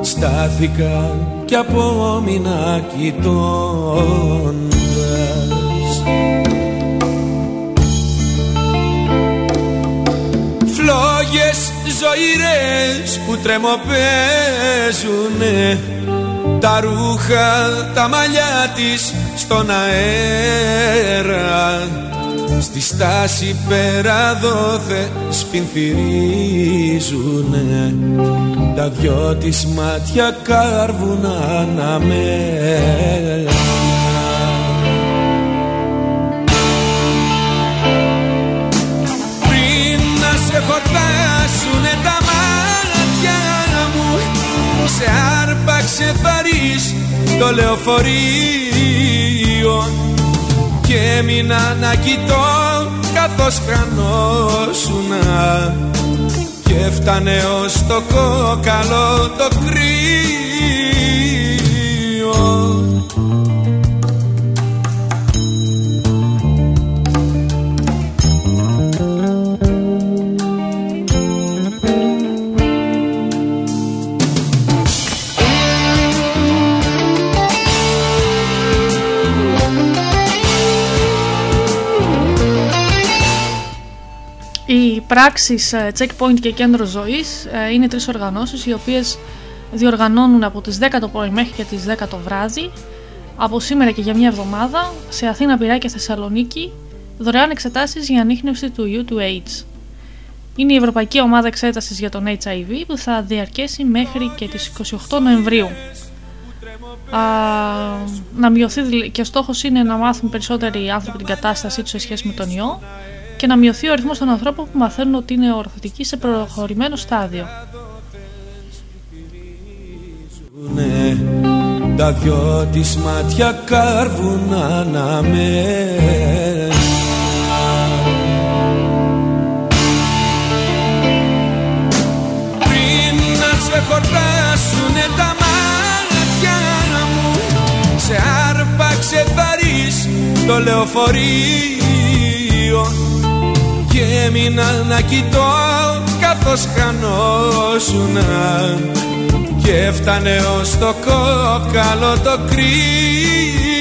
Στάθηκα και απόμεινα κοιτώντας. Φλόγες ζωηρές που τρεμοπαίζουνε Τα ρούχα, τα μαλλιά της στον αέρα. Στη στάση πέρα δόθε σπινθυρίζουνε. Τα δυο της μάτια κάρβουν αναμένα το λεωφορείο Και έμεινα να κοιτώ καθώς χανόσουνα Και έφτανε ως το κόκαλο το κρύο πράξεις ε, Checkpoint και Κέντρο Ζωής ε, είναι τρεις οργανώσεις οι οποίες διοργανώνουν από τις 10 το πρωί μέχρι και τις 10 το βράδυ από σήμερα και για μια εβδομάδα σε Αθήνα, Πειραιά και Θεσσαλονίκη δωρεάν εξετάσεις για ανείχνευση του ιού του AIDS. Είναι η Ευρωπαϊκή Ομάδα Εξέτασης για τον HIV που θα διαρκέσει μέχρι και τις 28 Νοεμβρίου. Α, να μειωθεί, δηλ- και ο στόχος είναι να μάθουν περισσότεροι άνθρωποι την κατάστασή τους σε σχέση με τον ιό και να μειωθεί ο αριθμός των ανθρώπων που μαθαίνουν ότι είναι ορθωτικοί σε προχωρημένο στάδιο. Ναι, τα δυο της μάτια κάρβουν αναμένα Πριν να σε χορτάσουνε τα μάτια μου Σε άρπαξε βαρύς το λεωφορείο Και έμεινα να κοιτώ καθώς χανόσουνα. Και έφτανε ως το κόκαλο το κρύο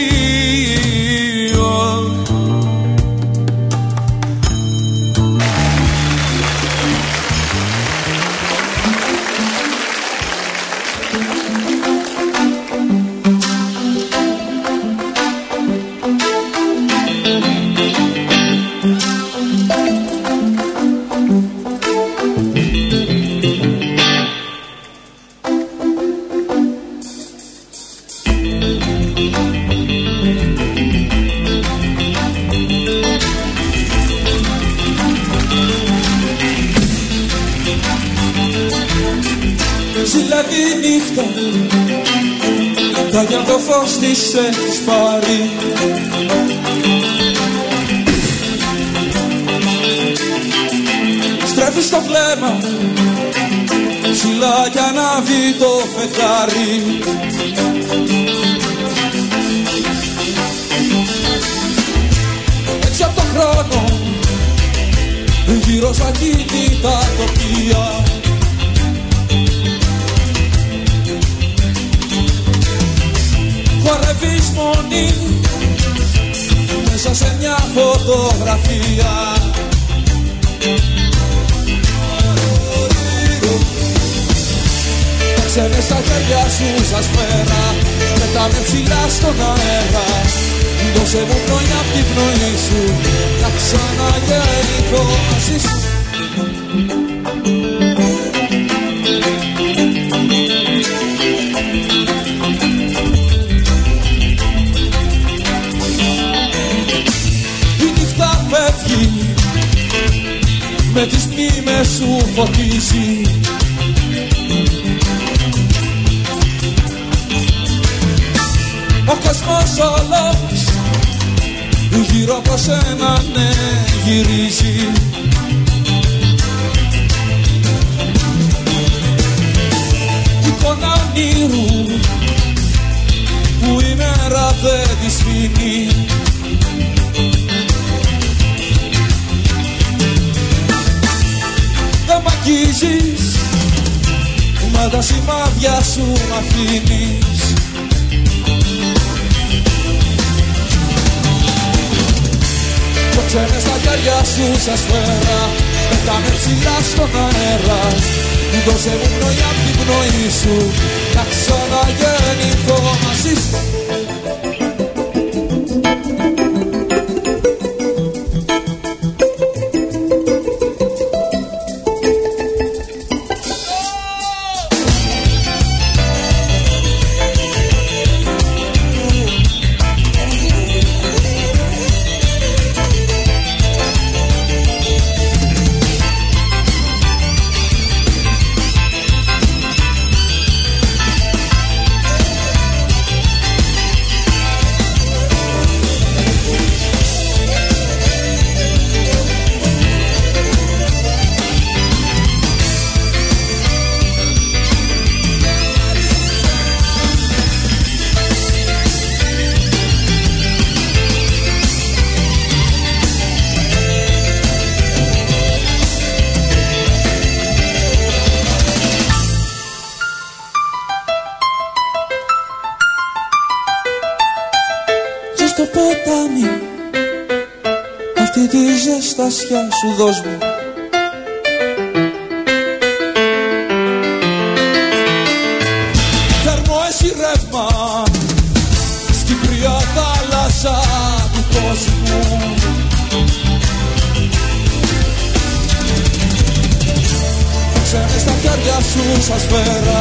χέρια σου σαν σφαίρα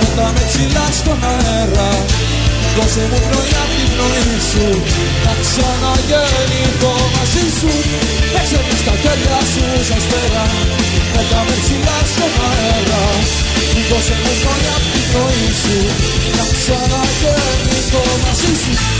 Πετάμε ψηλά στον αέρα. Δώσε μου πνοή απ' την πνοή σου Να ξαναγεννηθώ μαζί σου. Παίξε με στα χέρια σου σαν σφαίρα Πετάμε ψηλά στον αέρα. Δώσε μου πνοή απ' την πνοή σου Να ξαναγεννηθώ μαζί σου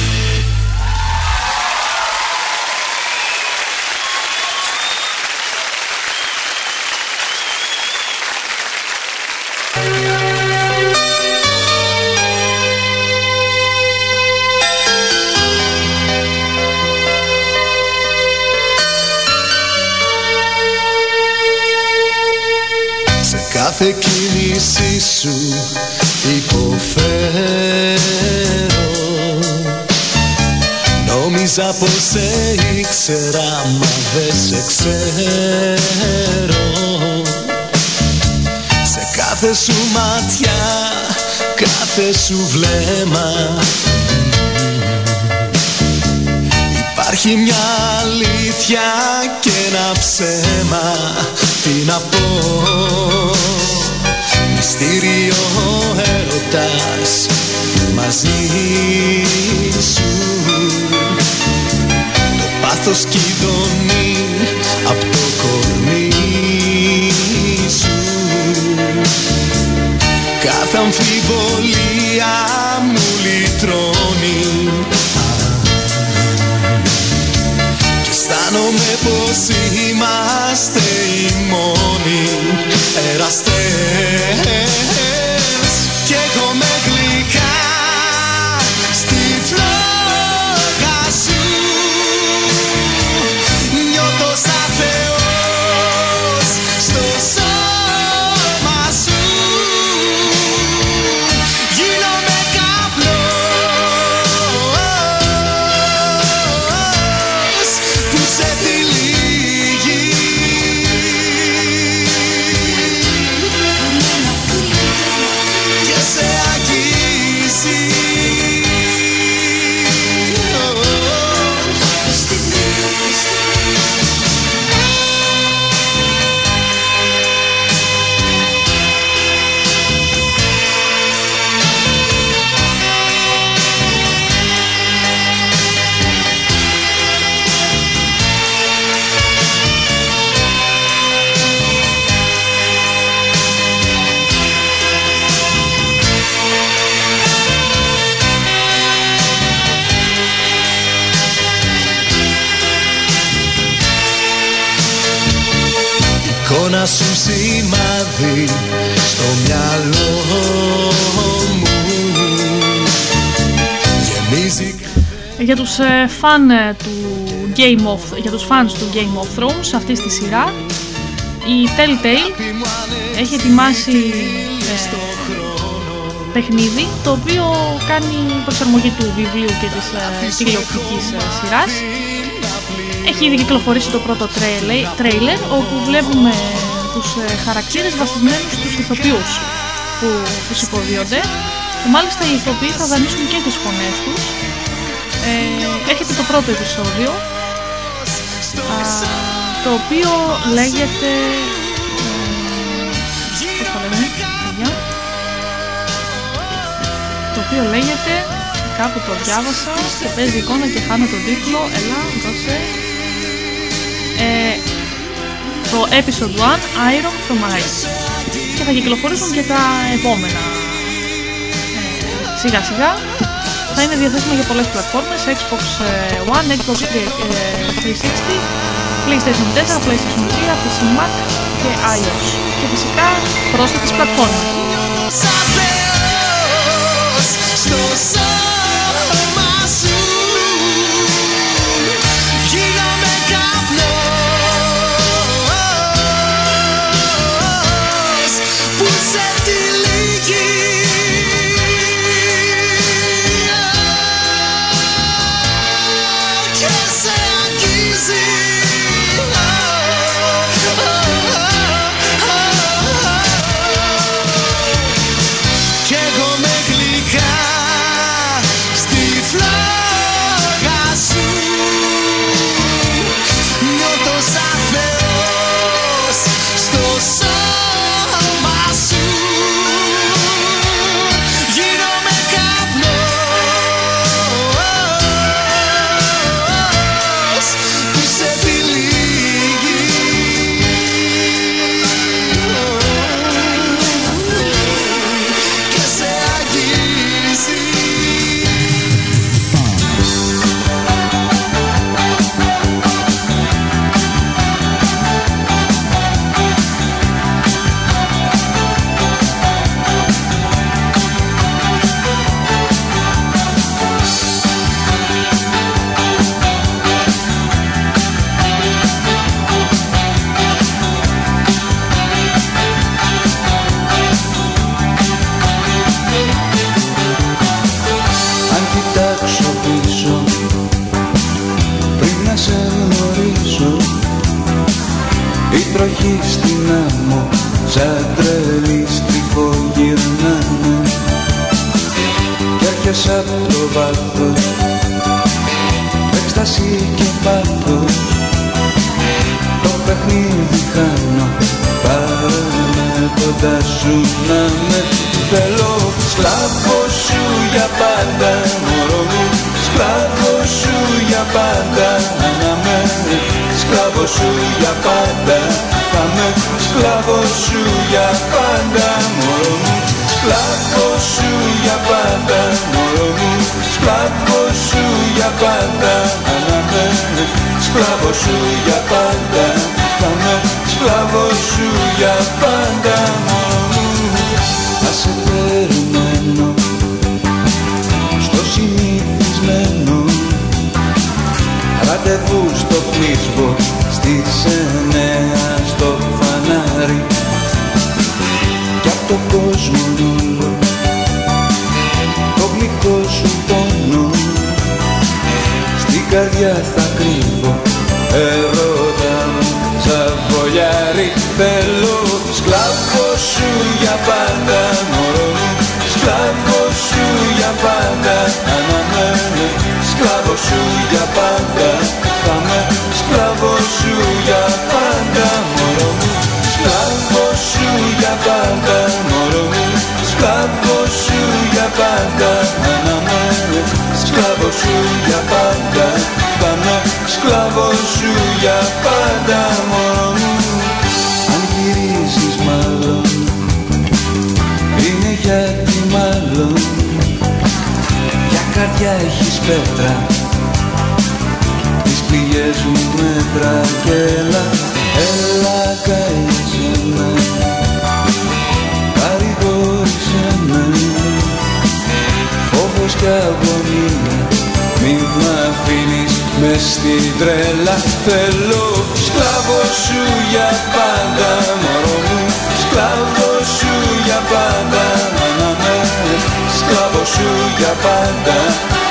κάθε κίνησή σου υποφέρω. Νόμιζα πως σε ήξερα μα δεν σε ξέρω. Σε κάθε σου μάτια, κάθε σου βλέμμα. Υπάρχει μια αλήθεια και ένα ψέμα. Τι να πω Μυστήριο έρωτας μαζί σου. Το πάθος κυδωνεί από το κορμί σου. Κάθε αμφιβολία μου λυτρώνει Αισθάνομαι πως είμαστε οι μόνοι εραστές Για τους ε, φαν ε, του Game of, για τους fans του Game of Thrones αυτής της σειρά η Telltale έχει ετοιμάσει ε, παιχνίδι το οποίο κάνει προσαρμογή του βιβλίου και της ε, τηλεοπτικής ε, σειράς. Έχει ήδη κυκλοφορήσει το πρώτο τρέιλε- τρέιλερ όπου βλέπουμε τους ε, χαρακτήρες βασισμένους στους ηθοποιούς που τους υποδίονται. Και μάλιστα οι ηθοποιοί θα δανείσουν και τις φωνές τους ε, έρχεται το πρώτο επεισόδιο α, το οποίο λέγεται ε, πώς το λένε παιδιά; Το οποίο λέγεται κάπου το διάβασα και παίζει εικόνα και χάνω τον τίτλο. Έλα δώσε ε, το episode 1 Iron from Ice και θα κυκλοφορήσουν και τα επόμενα. Ε, σιγά σιγά θα είναι διαθέσιμα για πολλές πλατφόρμες. Xbox ε, One, Xbox 3, ε, 360 PlayStation 4, PlayStation 3, PC Mac και iOS. Και φυσικά πρόσθετες πλατφόρμες σου για πάντα. Να με Σκλάβο Σκλάβος σου για πάντα Θα με σκλάβος σου για πάντα μόνο Θα σε περιμένω Στο συνηθισμένο. Ραντεβού στο φλίσβο Στις εννέα στο φανάρι. Κι απ' τον κόσμο για καρδιά έχεις πέτρα. Τις πληγές μου μέτρα και έλα, έλα καΐσε με. Παρηγόρησε με. Φόβος και αγωνία μη μ' αφήνεις μες στην τρέλα. Θέλω σκλάβο σου για πάντα μωρό μου Σκλάβο σου για πάντα. μάνα με Σκλάβος σου για πάντα.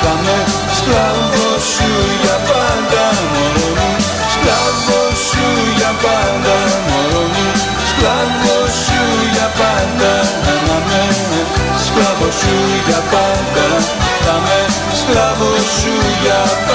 Θα με Σκλάβος σου για πάντα μωρό μου. Σκλάβος σου για πάντα μωρό μου. Σκλάβος σου για πάντα μάνα με Σκλάβος σου για πάντα. Θα με Σκλάβος σου για πάντα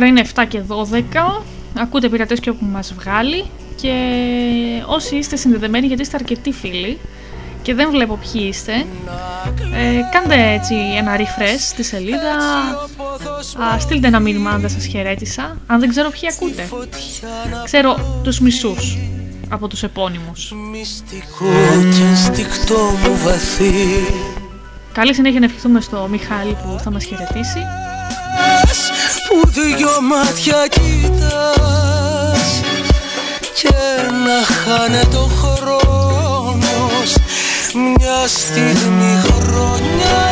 Η ώρα είναι 7 και 12. Ακούτε πειρατές και όπου μας βγάλει. Και όσοι είστε συνδεδεμένοι, γιατί είστε αρκετοί φίλοι και δεν βλέπω ποιοι είστε, ε, κάντε έτσι ένα refresh στη σελίδα. Α, στείλτε ένα μήνυμα αν δεν σας χαιρέτησα. Αν δεν ξέρω ποιοι ακούτε. Ξέρω τους μισούς από τους επώνυμους. και ενστικτό μου βαθύ Καλή συνέχεια να ευχηθούμε στο Μιχάλη που θα μας χαιρετήσει. Που δυο μάτια κοιτάς και να χάνεται ο χρόνος. Μια στιγμή χρόνια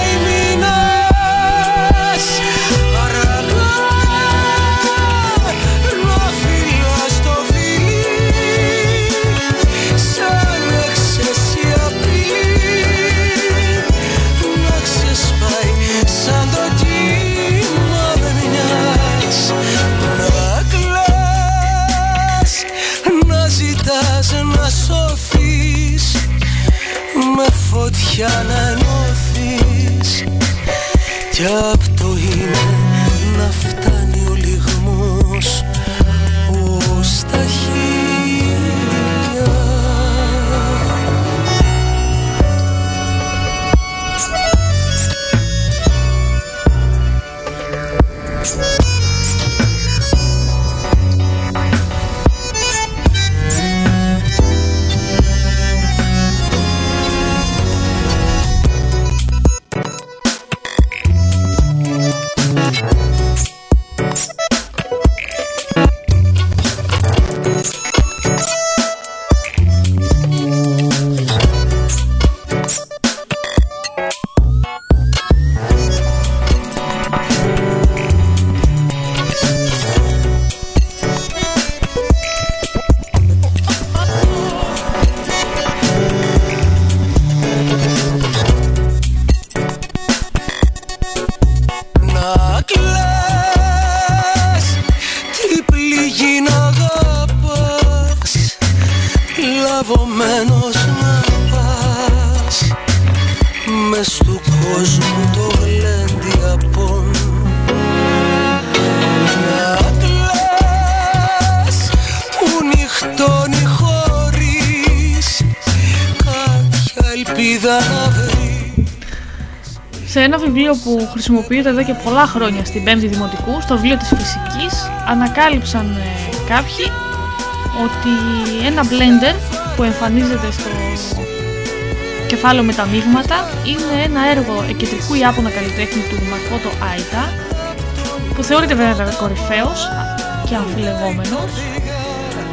φωτιά να νιώθεις κι απ' που χρησιμοποιείται εδώ και πολλά χρόνια στην 5η Δημοτικού, στο βιβλίο της φυσικής, ανακάλυψαν ε, κάποιοι ότι ένα blender που εμφανίζεται στο κεφάλαιο με τα μείγματα είναι ένα έργο εκκεντρικού Ιάπωνα καλλιτέχνη του Μακότο Άιτα που θεωρείται βέβαια κορυφαίος και αμφιλεγόμενος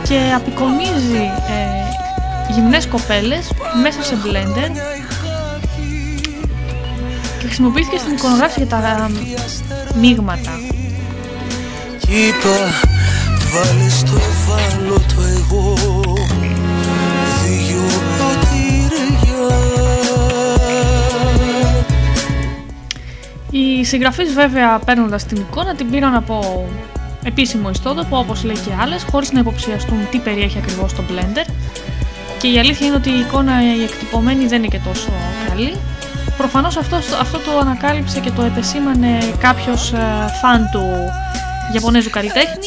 και απεικονίζει ε, γυμνές κοπέλες μέσα σε blender και χρησιμοποιήθηκε στην εικονογράφηση για τα μείγματα. Είπα βάλες στο το εγώ. Δύο ποτήρια. Οι συγγραφείς βέβαια παίρνοντας την εικόνα την πήραν από επίσημο ιστότοπο όπως λέει και άλλες χωρίς να υποψιαστούν τι περιέχει ακριβώς το Blender. Και η αλήθεια είναι ότι η εικόνα η εκτυπωμένη δεν είναι και τόσο καλή Προφανώς αυτό, αυτό το ανακάλυψε και το επεσήμανε κάποιος ε, φαν του Ιαπωνέζου καλλιτέχνη.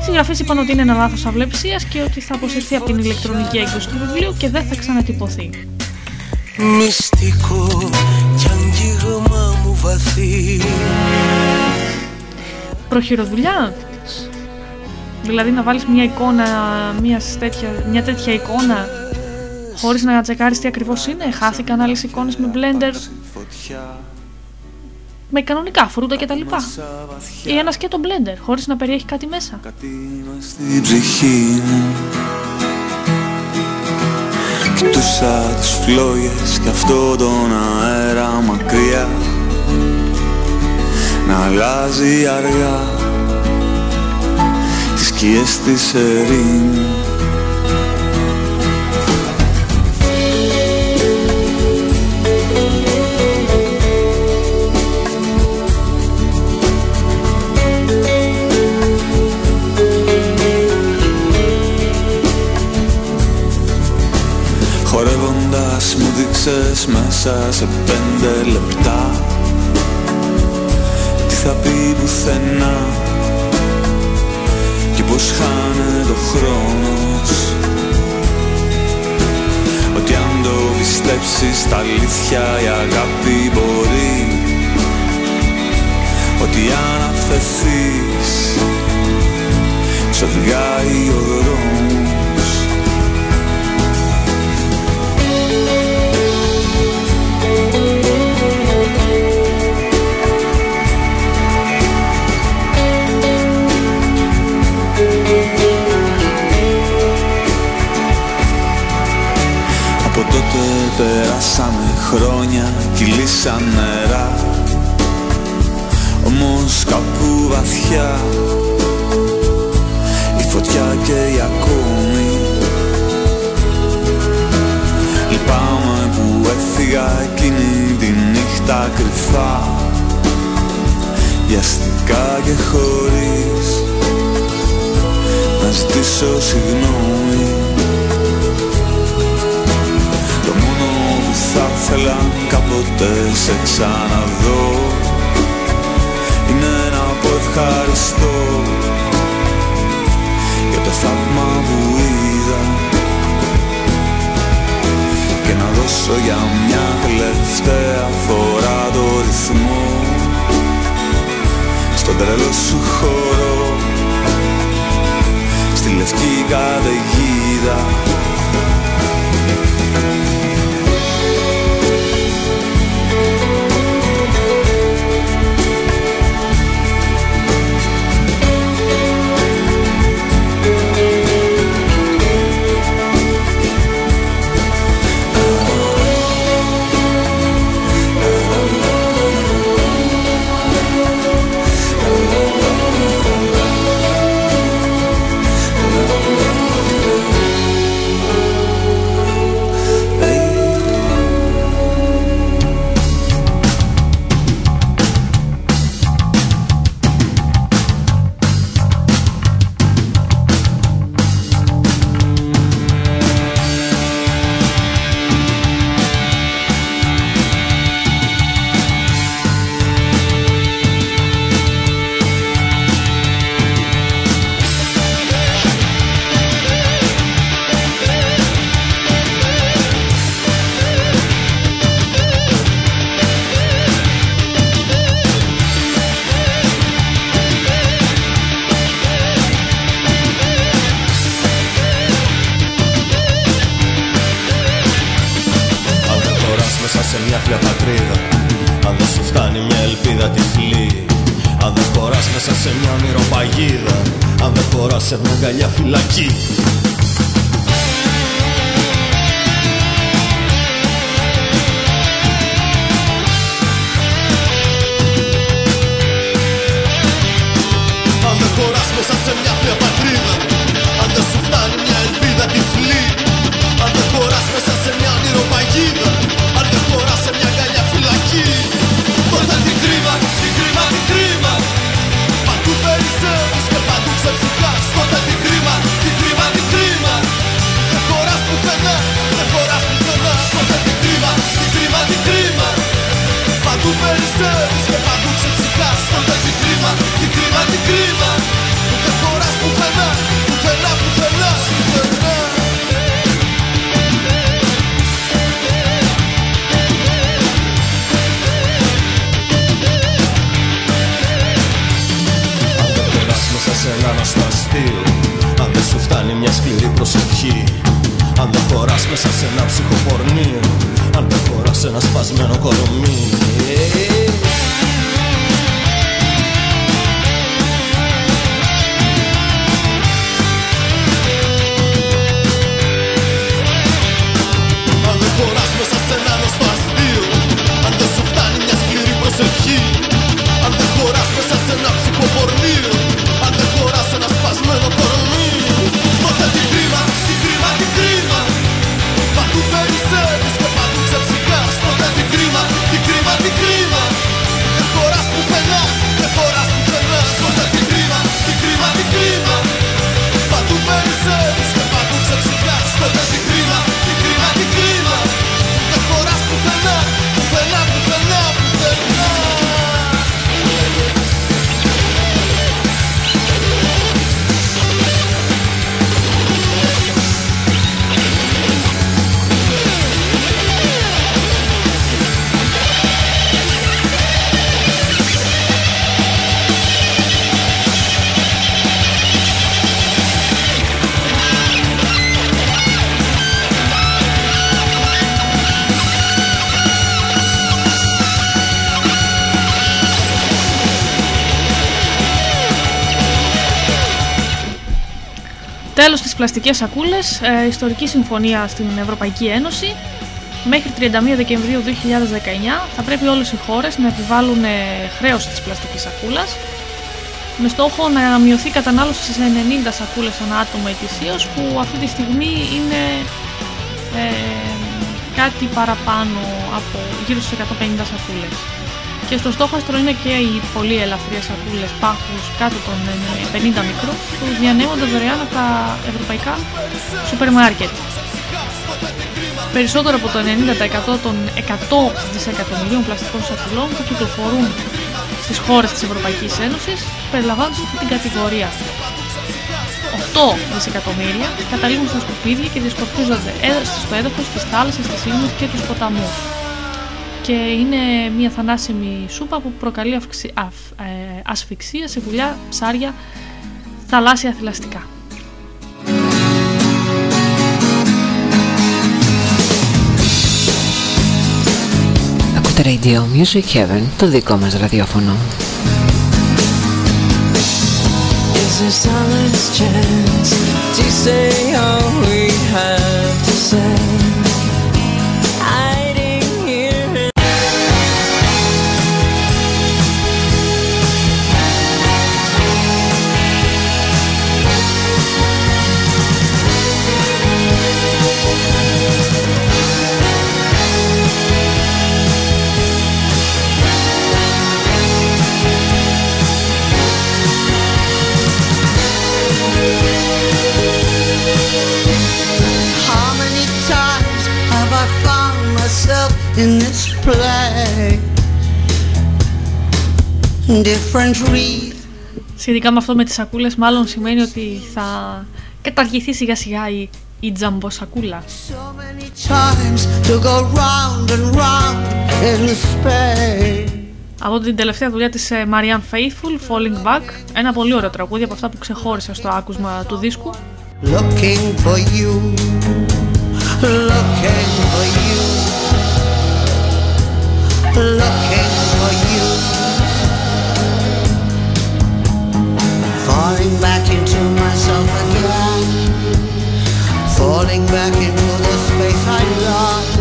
Οι συγγραφείς είπαν ότι είναι ένα λάθος αυλεψίας και ότι θα αποσυρθεί από την ηλεκτρονική έκδοση του βιβλίου και δεν θα ξανατυπωθεί. Μυστικό κι αγγίγμα μου βαθύ Προχειροδουλειά; Δηλαδή να βάλεις μια εικόνα, μιας τέτοια, μια τέτοια εικόνα χωρίς να τσεκάρεις τι ακριβώς είναι. Χάθηκαν άλλες εικόνες με blender με κανονικά φρούτα και τα λοιπά. Ή ένα σκέτο blender χωρίς να περιέχει κάτι μέσα. Στην ψυχή μου Κοιτούσα τις φλόγες και αυτό τον αέρα μακριά Να αλλάζει αργά Τις σκιές της ερήμου δείξες μέσα σε πέντε λεπτά. Τι θα πει πουθενά Και πως χάνεται ο χρόνος Ότι αν το πιστέψεις τα αλήθεια η αγάπη μπορεί. Ότι αν αφαιθείς ξοδηγάει ο δρόμος Περάσαμε χρόνια, κυλήσαν νερά Όμως κάπου βαθιά. Η φωτιά και η ακόμη. Λυπάμαι που έφυγα εκείνη τη νύχτα κρυφά. Βιαστικά και χωρίς. Να ζητήσω συγγνώμη ήθελα κάποτε σε ξαναδώ. Είναι να πω ευχαριστώ Για το θαύμα που είδα. Και να δώσω για μια τελευταία φορά το ρυθμό. Στον τρελό σου χώρο Στη λευκή καταιγίδα πλαστικές σακούλες, ε, ιστορική συμφωνία στην Ευρωπαϊκή Ένωση. Μέχρι 31 Δεκεμβρίου 2019 θα πρέπει όλες οι χώρες να επιβάλλουν ε, χρέος της πλαστικής σακούλας με στόχο να μειωθεί η κατανάλωση σε 90 σακούλες ανά άτομο ετησίως που αυτή τη στιγμή είναι ε, κάτι παραπάνω από γύρω στις 150 σακούλες. Και στο στόχαστρο είναι και οι πολύ ελαφριές σακούλες πάχους κάτω των ε, 50 μικρού που διανέμονται δωρεάν από τα ευρωπαϊκά σούπερ μάρκετ. Περισσότερο από το 90% των 100 δισεκατομμυρίων πλαστικών σακουλών που κυκλοφορούν στις χώρες της Ευρωπαϊκής Ένωσης περιλαμβάνονται σε αυτή την κατηγορία. 8 δισεκατομμύρια καταλήγουν στα σκουπίδια και διασκορπίζονται στο έδαφος, στις θάλασσες, στις λίμνες και τους ποταμούς. Και είναι μια θανάσιμη σούπα που προκαλεί αυξη... αυ... ε, ασφυξία σε πουλιά, ψάρια, θαλάσσια θηλαστικά. Ακούτε Radio Music Heaven, το δικό μας ραδιόφωνο. Is there in this play? Different wreath. Σχετικά με αυτό με τις σακούλες μάλλον σημαίνει ότι θα καταργηθεί σιγά σιγά η, η τζαμποσακούλα. Times to go round and round in Spain. Από την τελευταία δουλειά της ε, Marianne Faithful, Falling Back, ένα πολύ ωραίο τραγούδι από αυτά που ξεχώρισε στο άκουσμα του δίσκου. Looking for you. Looking for you. looking for you. Falling back into myself again. Falling back into the space I lost.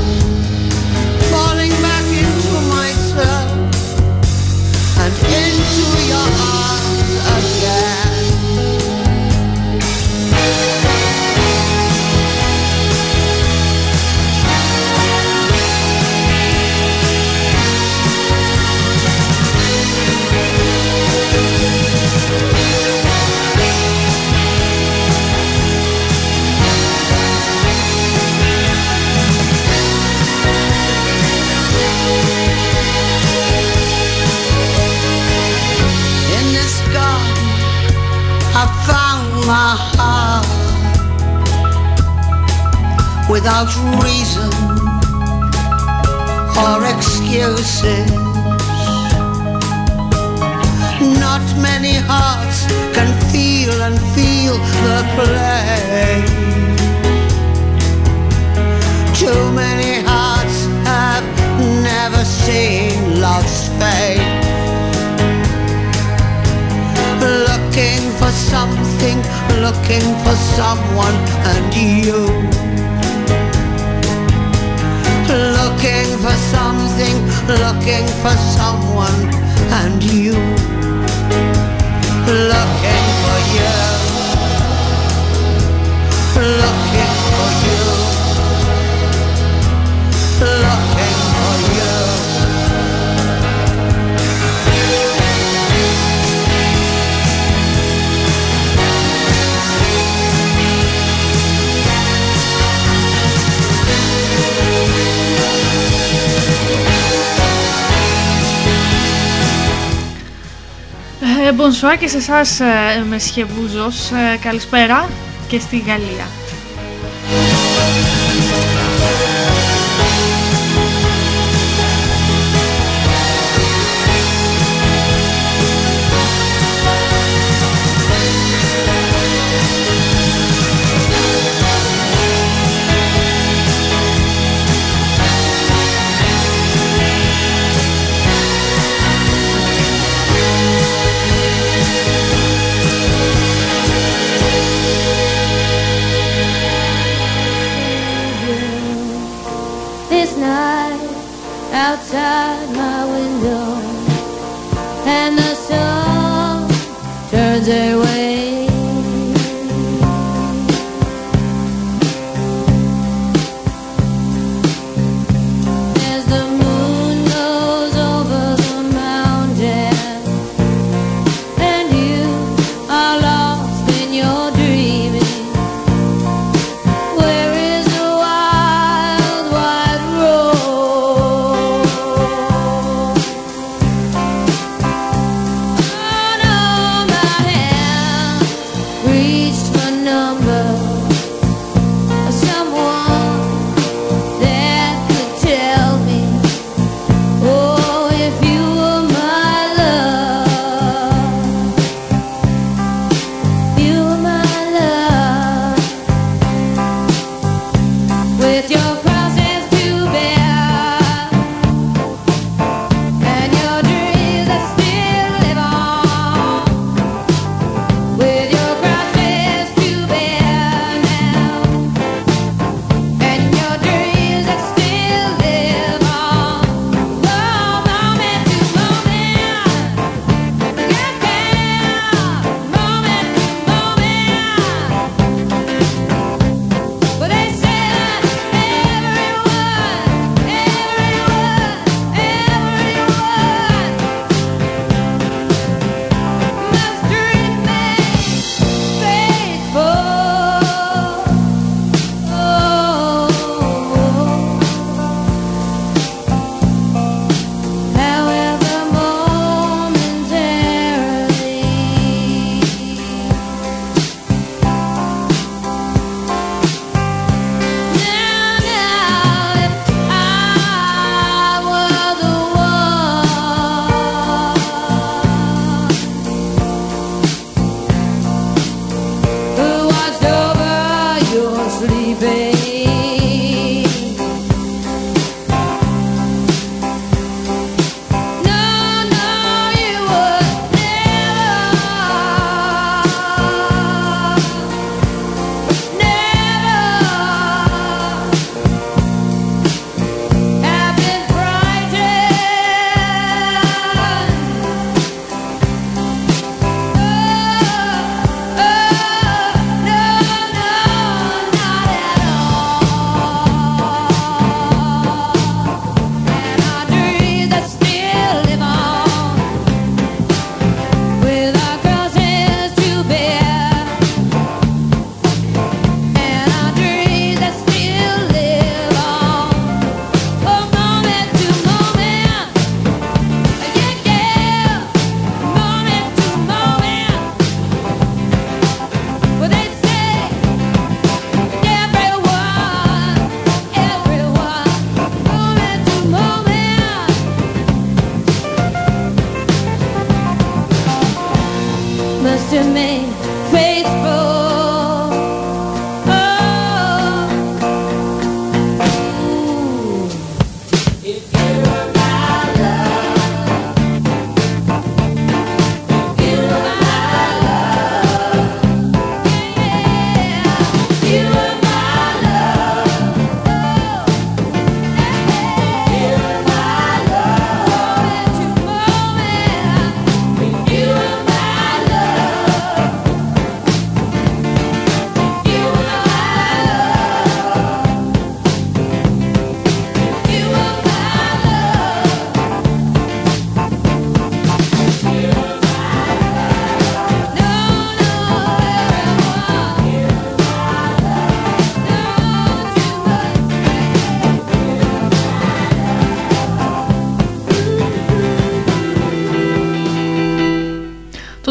Φρανσουά και σε εσάς, ε, Μεσχεβούζο, ε, καλησπέρα και στη Γαλλία.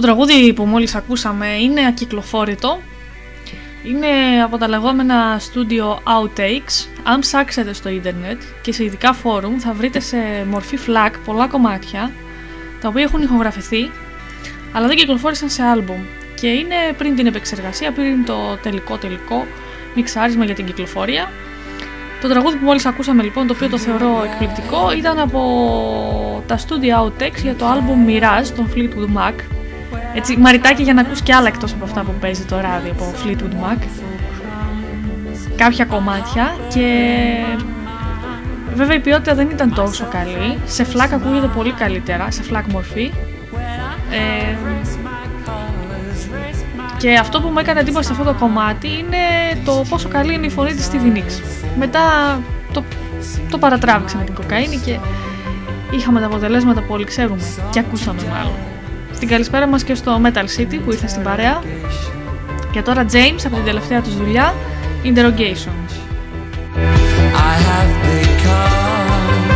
Τραγούδι που μόλις ακούσαμε είναι ακυκλοφόρητο. Είναι από τα λεγόμενα studio outtakes. Αν ψάξετε στο ίντερνετ και σε ειδικά φόρουμ θα βρείτε σε μορφή FLAC πολλά κομμάτια τα οποία έχουν ηχογραφηθεί αλλά δεν κυκλοφόρησαν σε άλμπουμ και είναι πριν την επεξεργασία, πριν το τελικό τελικό μιξάρισμα για την κυκλοφορία. Το τραγούδι που μόλις ακούσαμε λοιπόν, το οποίο το θεωρώ εκπληκτικό, ήταν από τα studio outtakes για το άλμπουμ Mirage των Fleetwood Mac. Έτσι, μαριτάκι για να ακούς και άλλα εκτός από αυτά που παίζει το ράδιο από Fleetwood Mac. Κάποια κομμάτια και βέβαια η ποιότητα δεν ήταν τόσο καλή. Σε φλακ ακούγεται πολύ καλύτερα, σε φλακ μορφή. Ε, και αυτό που μου έκανε εντύπωση σε αυτό το κομμάτι είναι το πόσο καλή είναι η φωνή της Stevie Nicks. Μετά το, το παρατράβηξε με την κοκαίνη και είχαμε τα αποτελέσματα που όλοι ξέρουμε και ακούσαμε μάλλον. Στην καλησπέρα μας και στο Metal City που ήρθε στην παρέα. Και τώρα James από την τελευταία τους δουλειά, Interrogation. I have become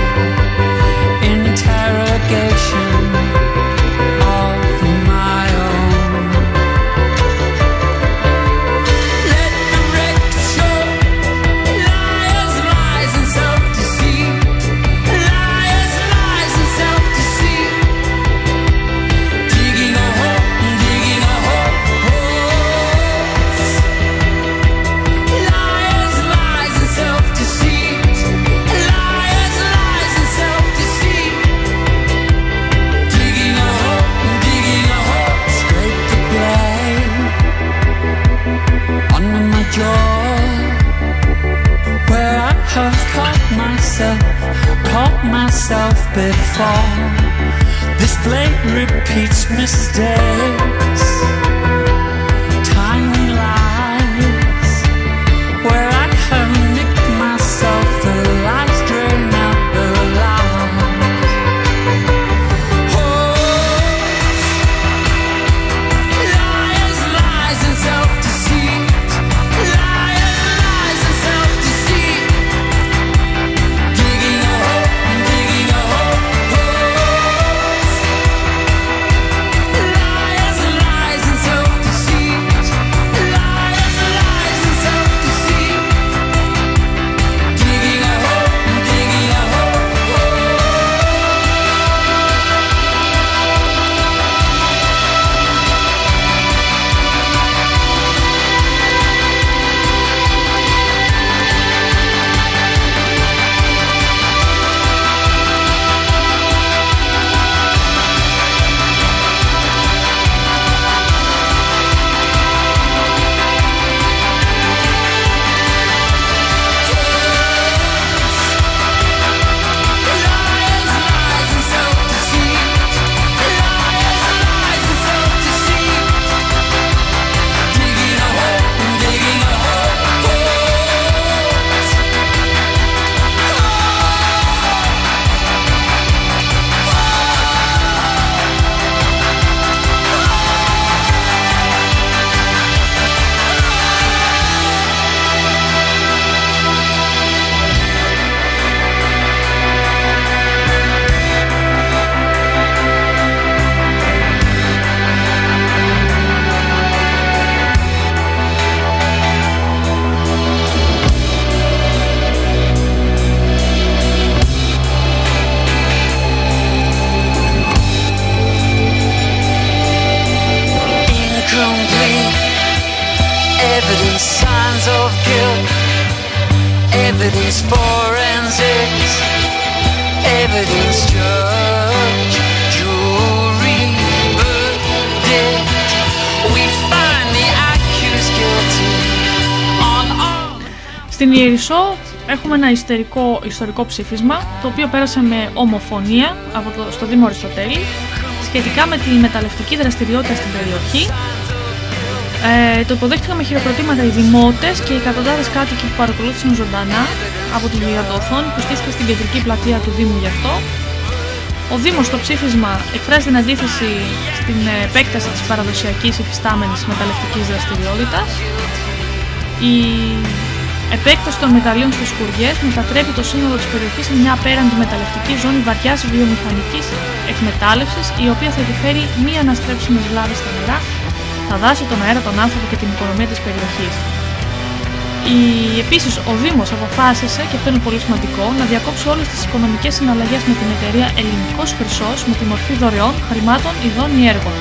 interrogation before. This blade repeats mistakes. Ένα ιστορικό, ιστορικό ψήφισμα το οποίο πέρασε με ομοφωνία από το, στο Δήμο Αριστοτέλη σχετικά με τη μεταλλευτική δραστηριότητα στην περιοχή. Ε, το υποδέχτηκαν με χειροκροτήματα οι δημότες και οι εκατοντάδες κάτοικοι που παρακολούθησαν ζωντανά από τη γιγαντοοθόνη που στήθηκε στην κεντρική πλατεία του Δήμου γι' αυτό. Ο Δήμος στο ψήφισμα εκφράζει την αντίθεση στην επέκταση της παραδοσιακής υφιστάμενης μεταλλευτικής δραστηριότητας. Η επέκταση των μεταλλίων στις σκουριές μετατρέπει το σύνολο της περιοχής σε μια απέραντη μεταλλευτική ζώνη βαριάς βιομηχανικής εκμετάλλευσης η οποία θα επιφέρει μη αναστρέψιμες βλάβες στα νερά, τα δάση, τον αέρα, τον άνθρωπο και την οικονομία της περιοχής. Η... Επίσης, ο Δήμος αποφάσισε, και αυτό είναι πολύ σημαντικό, να διακόψει όλες τις οικονομικές συναλλαγές με την εταιρεία Ελληνικός Χρυσός με τη μορφή δωρεών, χρημάτων, ειδών ή έργων,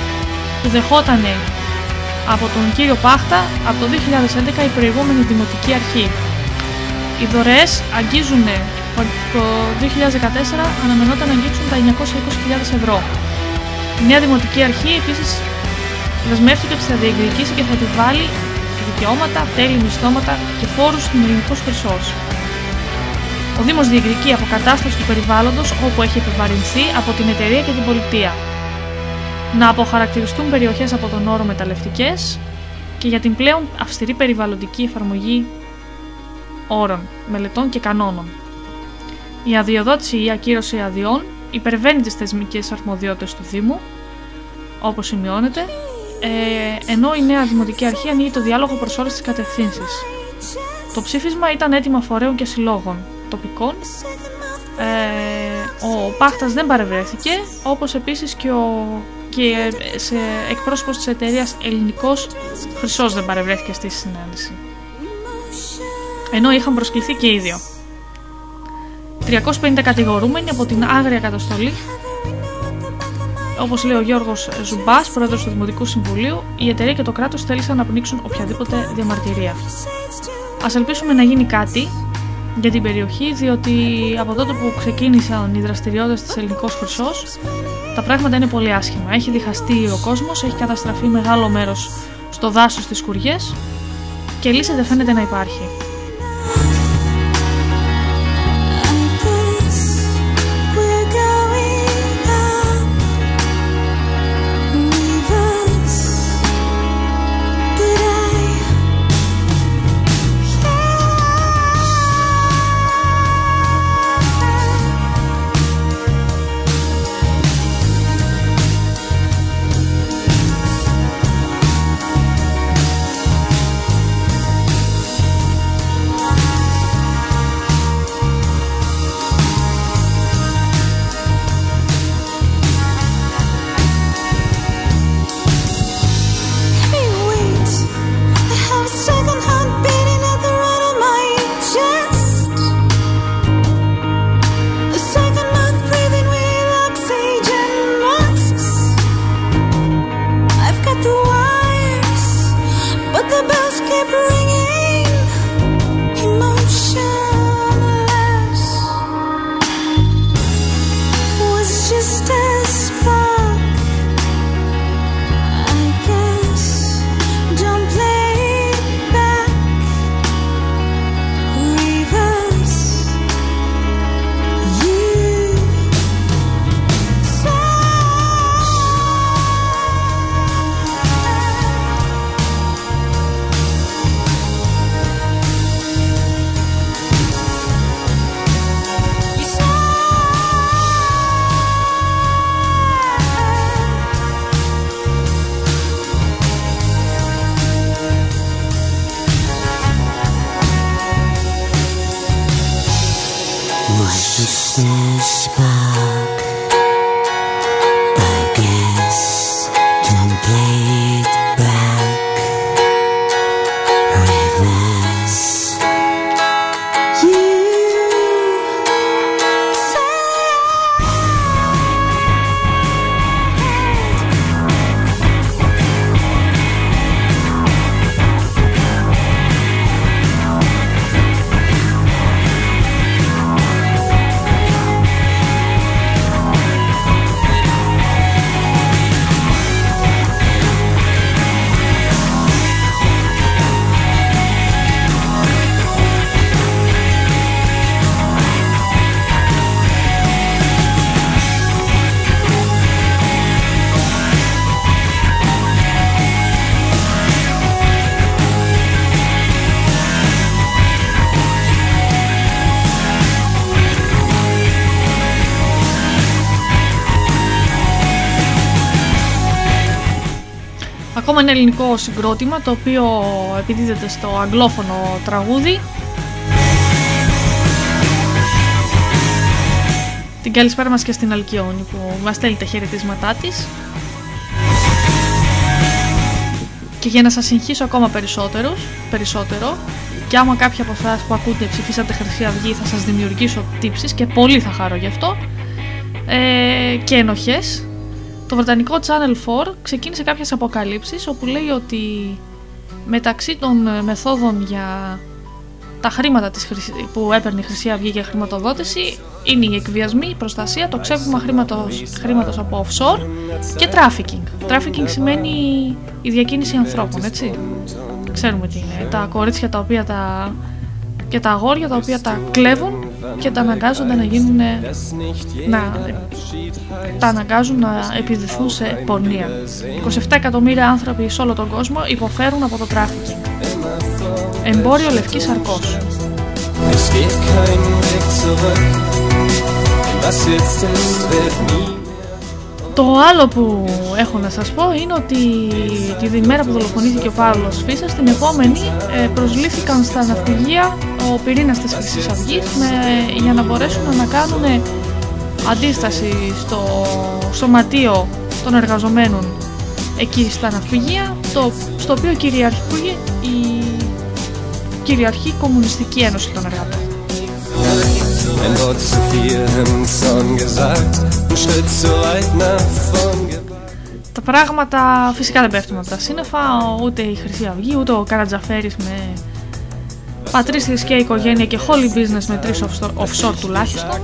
που δεχόταν από τον κύριο Πάχτα από το 2011 η προηγούμενη Δημοτική Αρχή. Οι δωρεές αγγίζουν το 2014 αναμενόταν να αγγίξουν τα 920.000 ευρώ. Η νέα Δημοτική Αρχή επίσης δεσμεύτηκε ότι θα διεκδικήσει και θα επιβάλλει δικαιώματα, τέλη, μισθώματα και φόρους στην ελληνικό χρυσός. Ο Δήμος διεκδικεί αποκατάσταση του περιβάλλοντος όπου έχει επιβαρυνθεί από την εταιρεία και την πολιτεία. Να αποχαρακτηριστούν περιοχές από τον όρο μεταλλευτικές και για την πλέον αυστηρή περιβαλλοντική εφαρμογή όρων, μελετών και κανόνων. Η αδειοδότηση ή ακύρωση αδειών υπερβαίνει τις θεσμικές αρμοδιότητες του Δήμου, όπως σημειώνεται, ε, ενώ η νέα Δημοτική Αρχή ανοίγει το διάλογο προς όλες τις κατευθύνσεις. Το ψήφισμα ήταν έτοιμα φορέων και συλλόγων τοπικών. Ε, ο Πάχτας δεν παρευρέθηκε, όπως επίσης και, ο, και εκπρόσωπος της εταιρείας Ελληνικός Χρυσός δεν παρευρέθηκε στη συνάντηση. Ενώ είχαν προσκληθεί και οι δύο. 350 κατηγορούμενοι από την άγρια καταστολή Όπως λέει ο Γιώργος Ζουμπάς, πρόεδρος του Δημοτικού Συμβουλίου, η εταιρεία και το κράτος θέλησαν να πνίξουν οποιαδήποτε διαμαρτυρία. Α ελπίσουμε να γίνει κάτι για την περιοχή, διότι από τότε που ξεκίνησαν οι δραστηριότητες της Ελληνικός Χρυσός, τα πράγματα είναι πολύ άσχημα. Έχει διχαστεί ο κόσμος, έχει καταστραφεί μεγάλο μέρος στο δάσος στι κουριές και λύση δεν φαίνεται να υπάρχει. Ελληνικό συγκρότημα το οποίο επιδίδεται στο αγγλόφωνο τραγούδι. Την καλησπέρα μας και στην Αλκιόνη που μας στέλνει τα χαιρετίσματά της. Και για να σας συγχύσω ακόμα περισσότερο, περισσότερο και άμα κάποιοι από εσάς που ακούτε ψηφίσατε Χρυσή Αυγή θα σας δημιουργήσω τύψεις και πολύ θα χαρώ γι' αυτό ε, και ενοχές το βρετανικό Channel 4 ξεκίνησε κάποιες αποκαλύψεις όπου λέει ότι μεταξύ των ε, μεθόδων για τα χρήματα της που έπαιρνε η Χρυσή Αυγή για χρηματοδότηση είναι οι εκβιασμοί, η προστασία, το ξέπλυμα χρήματος, χρήματος από offshore και trafficking. Trafficking σημαίνει η διακίνηση ανθρώπων, έτσι. Ξέρουμε τι είναι. Τα κορίτσια τα οποία τα... και τα αγόρια τα οποία τα κλέβουν και τα αναγκάζονται να γίνουν να τα αναγκάζουν να επιδηθούν σε πορνεία. 27 εκατομμύρια άνθρωποι σε όλο τον κόσμο υποφέρουν από το τράφικινγκ. Εμπόριο λευκής σαρκός. Το άλλο που έχω να σας πω είναι ότι τη μέρα που δολοφονήθηκε ο Παύλος Φύσσας την επόμενη ε, προσλήφθηκαν στα ναυπηγεία ο πυρήνας της Χρυσής Αυγής για να μπορέσουν να κάνουν αντίσταση στο σωματείο των εργαζομένων εκεί στα ναυπηγεία το, στο οποίο κυριαρχεί η κυριαρχεί η Κομμουνιστική Ένωση των Εργατών. Τα πράγματα φυσικά δεν πέφτουν από τα σύννεφα, ούτε η Χρυσή Αυγή, ούτε ο Καρατζαφέρης με πατρίς θρησκεία οικογένεια και holy business με τρεις offshore τουλάχιστον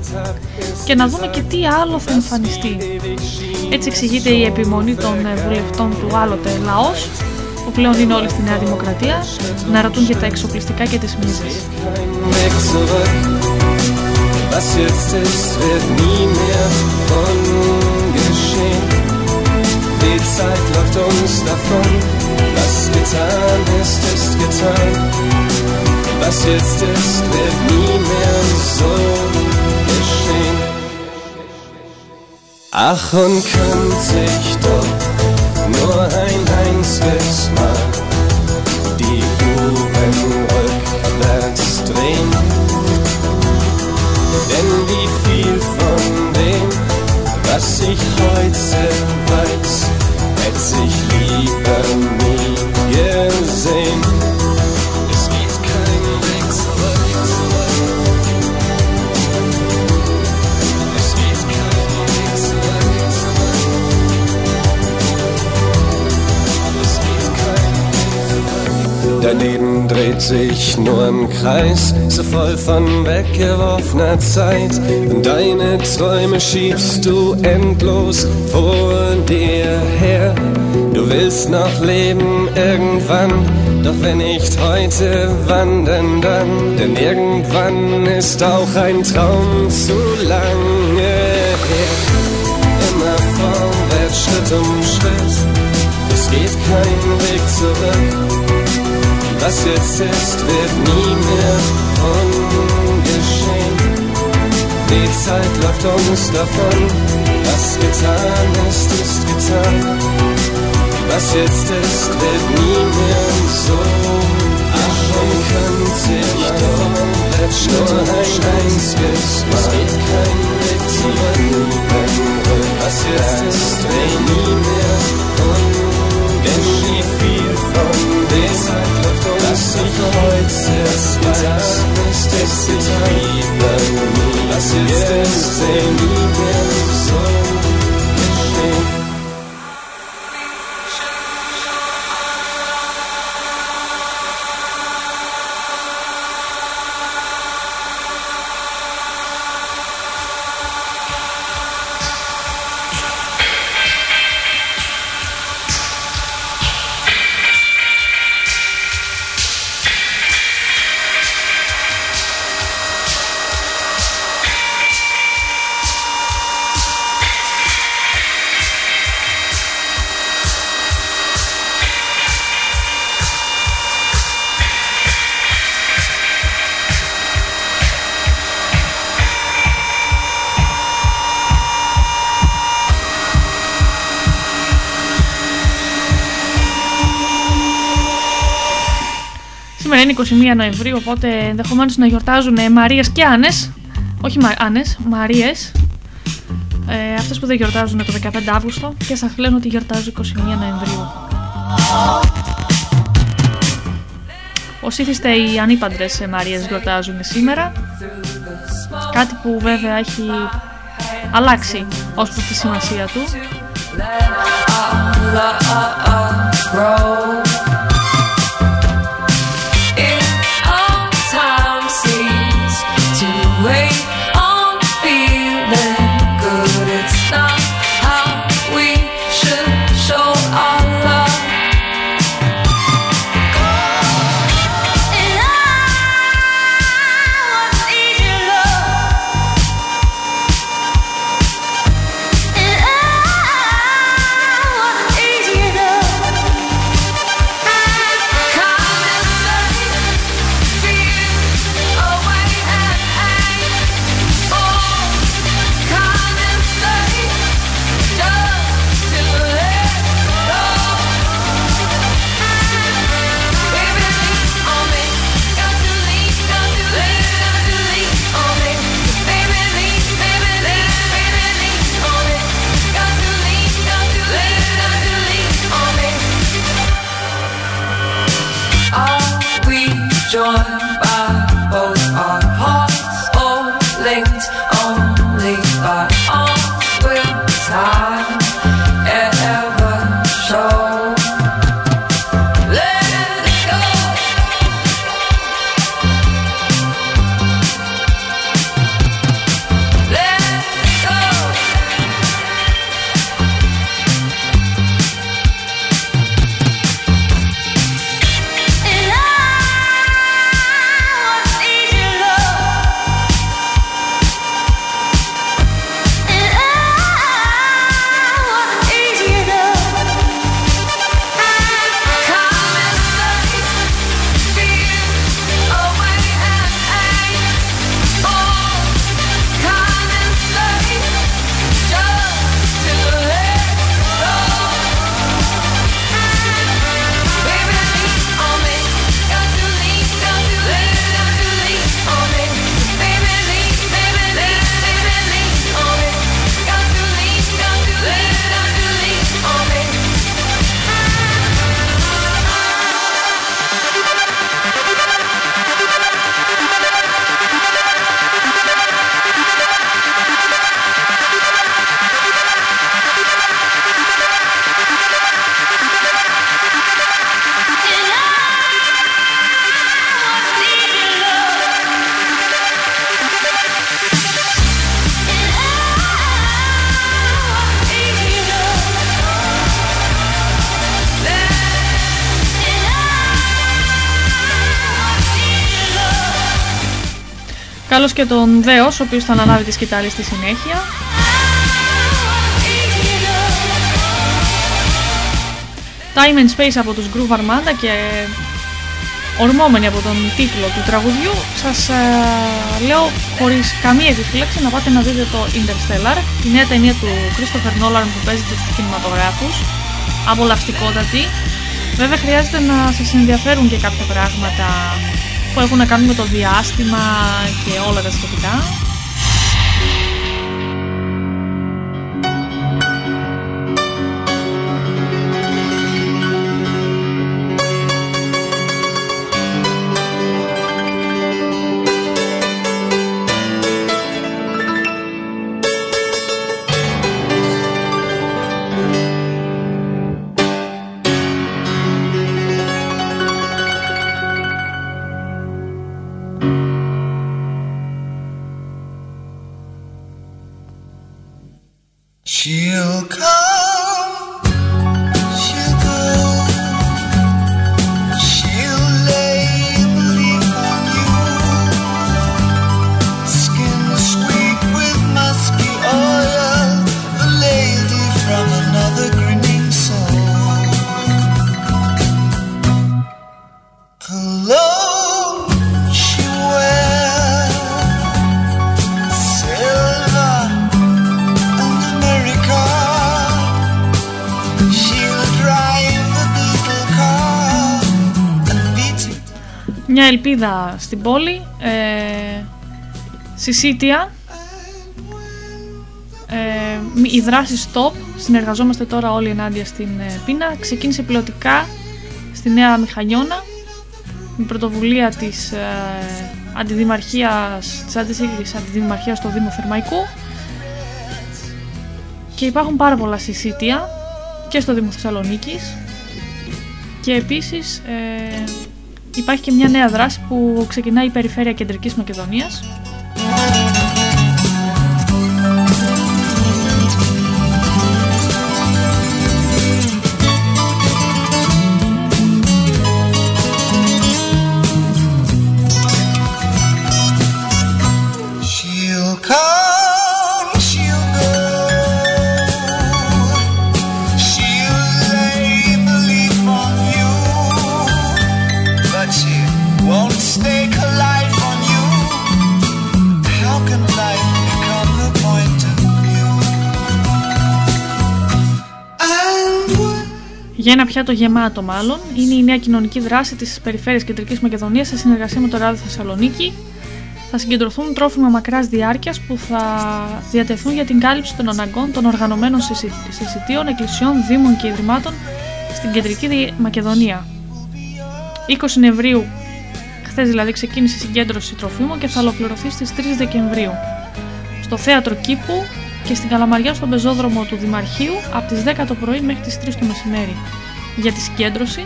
και να δούμε και τι άλλο θα εμφανιστεί. Έτσι εξηγείται η επιμονή των βουλευτών του άλλοτε λαός που πλέον είναι όλοι στη Νέα Δημοκρατία να ρωτούν για τα εξοπλιστικά και τις μίζες. Was jetzt ist, wird nie mehr ungeschehen. Die Zeit läuft uns davon, was getan ist, ist getan. Was jetzt ist, wird nie mehr so geschehen. Ach, und könnte sich doch nur ein einziges Mal was ich heute weiß, hätte ich lieber Dein Leben dreht sich nur im Kreis, so voll von weggeworfener Zeit. Und deine Träume schiebst du endlos vor dir her. Du willst noch leben irgendwann, doch wenn nicht heute, wann denn dann? Denn irgendwann ist auch ein Traum zu lange her. Immer vorwärts, Schritt um Schritt, es geht kein Weg zurück. Was jetzt ist, wird nie mehr ungeschehen. Die Zeit läuft uns davon, was getan ist, ist getan. Was jetzt ist, wird nie mehr so. Ach, und könnte ich doch nur ein einziges Mal. Es geht kein Weg zurück. Was jetzt ist, wird nie mehr ungeschehen. Viel von dem Zeit läuft uns just avoids suspense Mistakes between the moon Assistance, they Νοεμβρίου, οπότε ενδεχομένω να γιορτάζουν Μαρίες και Άννες. Όχι Μα... Άννες, Μαρίες. Ε, αυτές που δεν γιορτάζουν το 15 Αύγουστο και σας λένε ότι γιορτάζουν 21 Νοεμβρίου. Ως ήθιστε οι ανήπαντρες Μαρίες γιορτάζουν σήμερα. Κάτι που βέβαια έχει αλλάξει ως προς τη σημασία του. Και τον Δέος, ο οποίος θα αναλάβει τη σκητάλη στη συνέχεια. Time and Space από τους Groove Armada και ορμόμενοι από τον τίτλο του τραγουδιού. Σας ε, λέω χωρίς καμία επιφύλαξη να πάτε να δείτε το Interstellar τη νέα ταινία του Christopher Nolan που παίζεται στους κινηματογράφους. Απολαυστικότατη. Βέβαια χρειάζεται να σας ενδιαφέρουν και κάποια πράγματα που έχουν να κάνουν με το διάστημα και όλα τα σχετικά μια ελπίδα στην πόλη, ε, Σισίτια, ε, μη- η δράση STOP, συνεργαζόμαστε τώρα όλοι ενάντια στην ε, πείνα, ξεκίνησε πιλωτικά στη Νέα Μηχανιώνα με πρωτοβουλία της ε, αντιδημαρχίας, της αντισύγκρισης αντιδημαρχίας στο Δήμο Θερμαϊκού. Και υπάρχουν πάρα πολλά συσίτια και στο Δήμο Θεσσαλονίκης. Και επίσης ε, υπάρχει και μια νέα δράση που ξεκινάει η Περιφέρεια Κεντρικής Μακεδονίας ένα πιάτο γεμάτο, μάλλον, είναι η νέα κοινωνική δράση της Περιφέρειας Κεντρικής Μακεδονίας σε συνεργασία με το Ράδιο Θεσσαλονίκη. Θα συγκεντρωθούν τρόφιμα μακράς διάρκειας που θα διατεθούν για την κάλυψη των αναγκών των οργανωμένων συσι- συσιτίων, εκκλησιών, δήμων και ιδρυμάτων στην Κεντρική Δι- Μακεδονία. 20 Νευρίου, χθες δηλαδή, ξεκίνησε η συγκέντρωση τροφίμων και θα ολοκληρωθεί στις 3 Δεκεμβρίου. Στο θέατρο Κήπου και στην Καλαμαριά στον πεζόδρομο του Δημαρχείου από τις 10 το πρωί μέχρι τις 3 το μεσημέρι. Για τη συγκέντρωση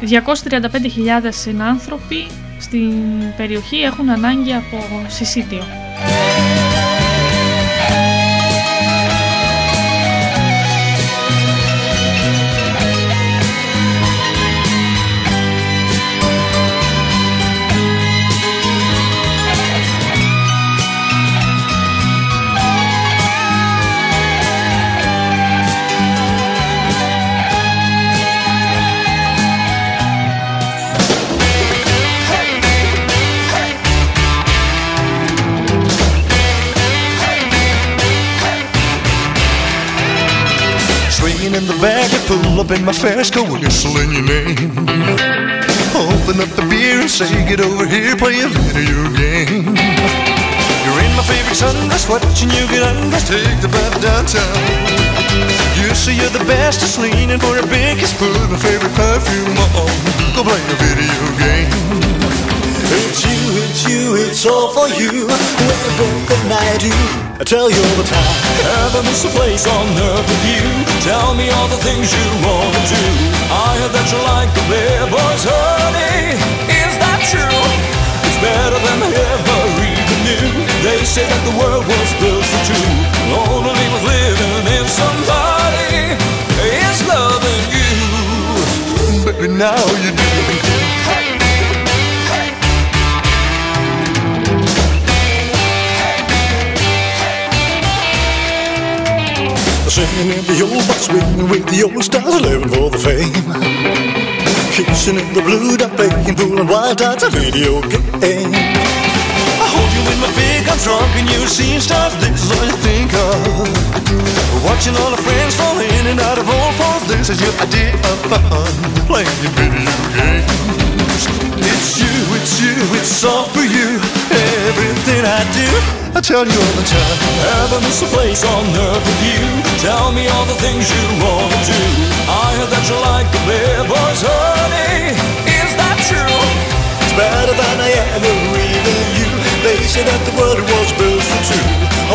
235.000 συνάνθρωποι στην περιοχή έχουν ανάγκη από συσίτιο. Swinging in the bag, I pull up in my fast car, whistling your name. Open up the beer and say, get over here, play a video game. You're in my favorite sundress, watching you get undressed, take the bath downtown. You say you're the best, just leaning for a big kiss, put my favorite perfume on, go play a video game. You, it's all for you. Everything I do, I tell you all the time. Ever miss a place on earth with you? Tell me all the things you wanna do. I heard that you like the playboys, honey. Is that true? It's better than I ever even knew. They say that the world was built for two. Only was living in somebody is loving you. Baby, now you do. Singing in the old box, swinging with the old stars, living for the fame. Kissing in the blue dot, playing pool and wild tides, a video game. You in my big arms, drunk and you see stars. This is all you think of. Watching all the friends fall in and out of all falls. This is your idea of fun, playing video games. It's you, it's you, it's all for you. Everything I do, I tell you all the time. Ever miss a place on earth with you? Tell me all the things you wanna do. I heard that you like the playboys, honey. Is that true? It's better than I ever even knew. They say that the world was built for two.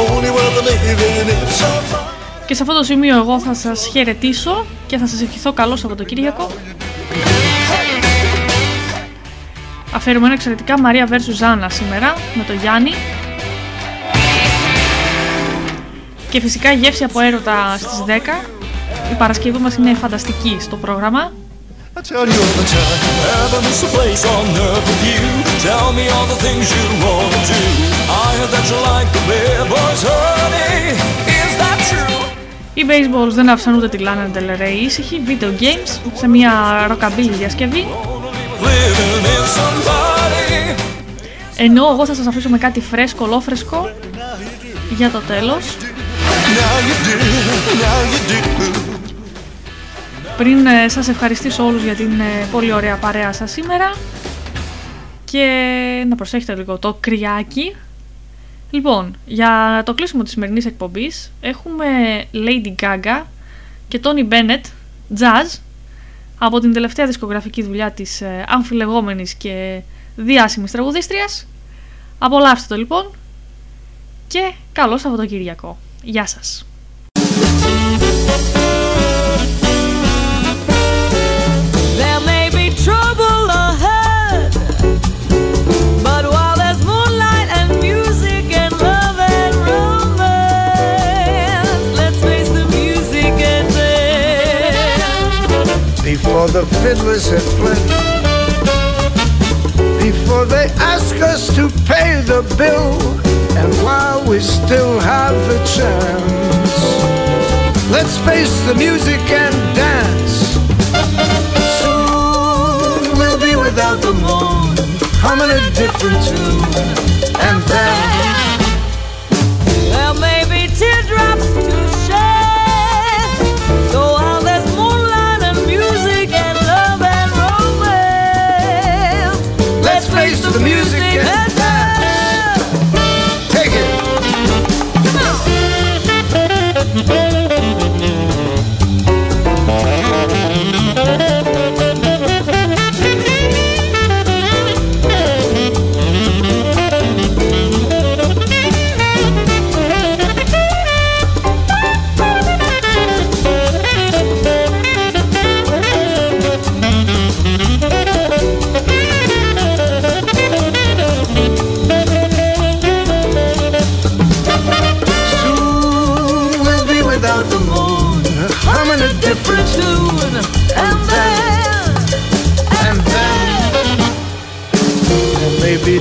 Only worth living if somebody. Και σε αυτό το σημείο εγώ θα σας χαιρετήσω και θα σας ευχηθώ καλό Σαββατοκύριακο. Αφιερωμένο εξαιρετικά Μαρία Βέρσου Ζάνα σήμερα με το Γιάννη. Και φυσικά γεύση από έρωτα στις 10. Η Παρασκευή μας είναι φανταστική στο πρόγραμμα. I tell you all the time. Ever miss a place on earth with you? Tell me all the things you wanna do. I heard that you like the playboys, honey. Is that true? Οι Baseballs δεν άφησαν ούτε τη Lana Del Rey ήσυχη. Video Games σε μια rockabilly διασκευή. Living in somebody. Ενώ εγώ θα σας αφήσω με κάτι φρέσκο, ολόφρεσκο για το τέλος. Now you do, now you do. Πριν ε, σας ευχαριστήσω όλους για την ε, πολύ ωραία παρέα σας σήμερα και να προσέχετε λίγο το κρυάκι. Λοιπόν, για το κλείσιμο της σημερινής εκπομπής έχουμε Lady Gaga και Tony Bennett, jazz, από την τελευταία δισκογραφική δουλειά της ε, αμφιλεγόμενης και διάσημης τραγουδίστριας. Απολαύστε το λοιπόν και καλό Σαββατοκύριακο. Γεια σας. The fiddlers have fled, before they ask us to pay the bill, and while we still have the chance, let's face the music and dance. Soon we'll be without the moon, humming a different tune, and then. There may be teardrops to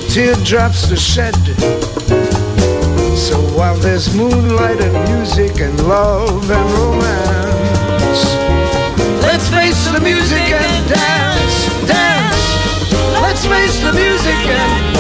teardrops to shed. So while there's moonlight and music and love and romance, let's face the music and dance, dance. Let's face the music and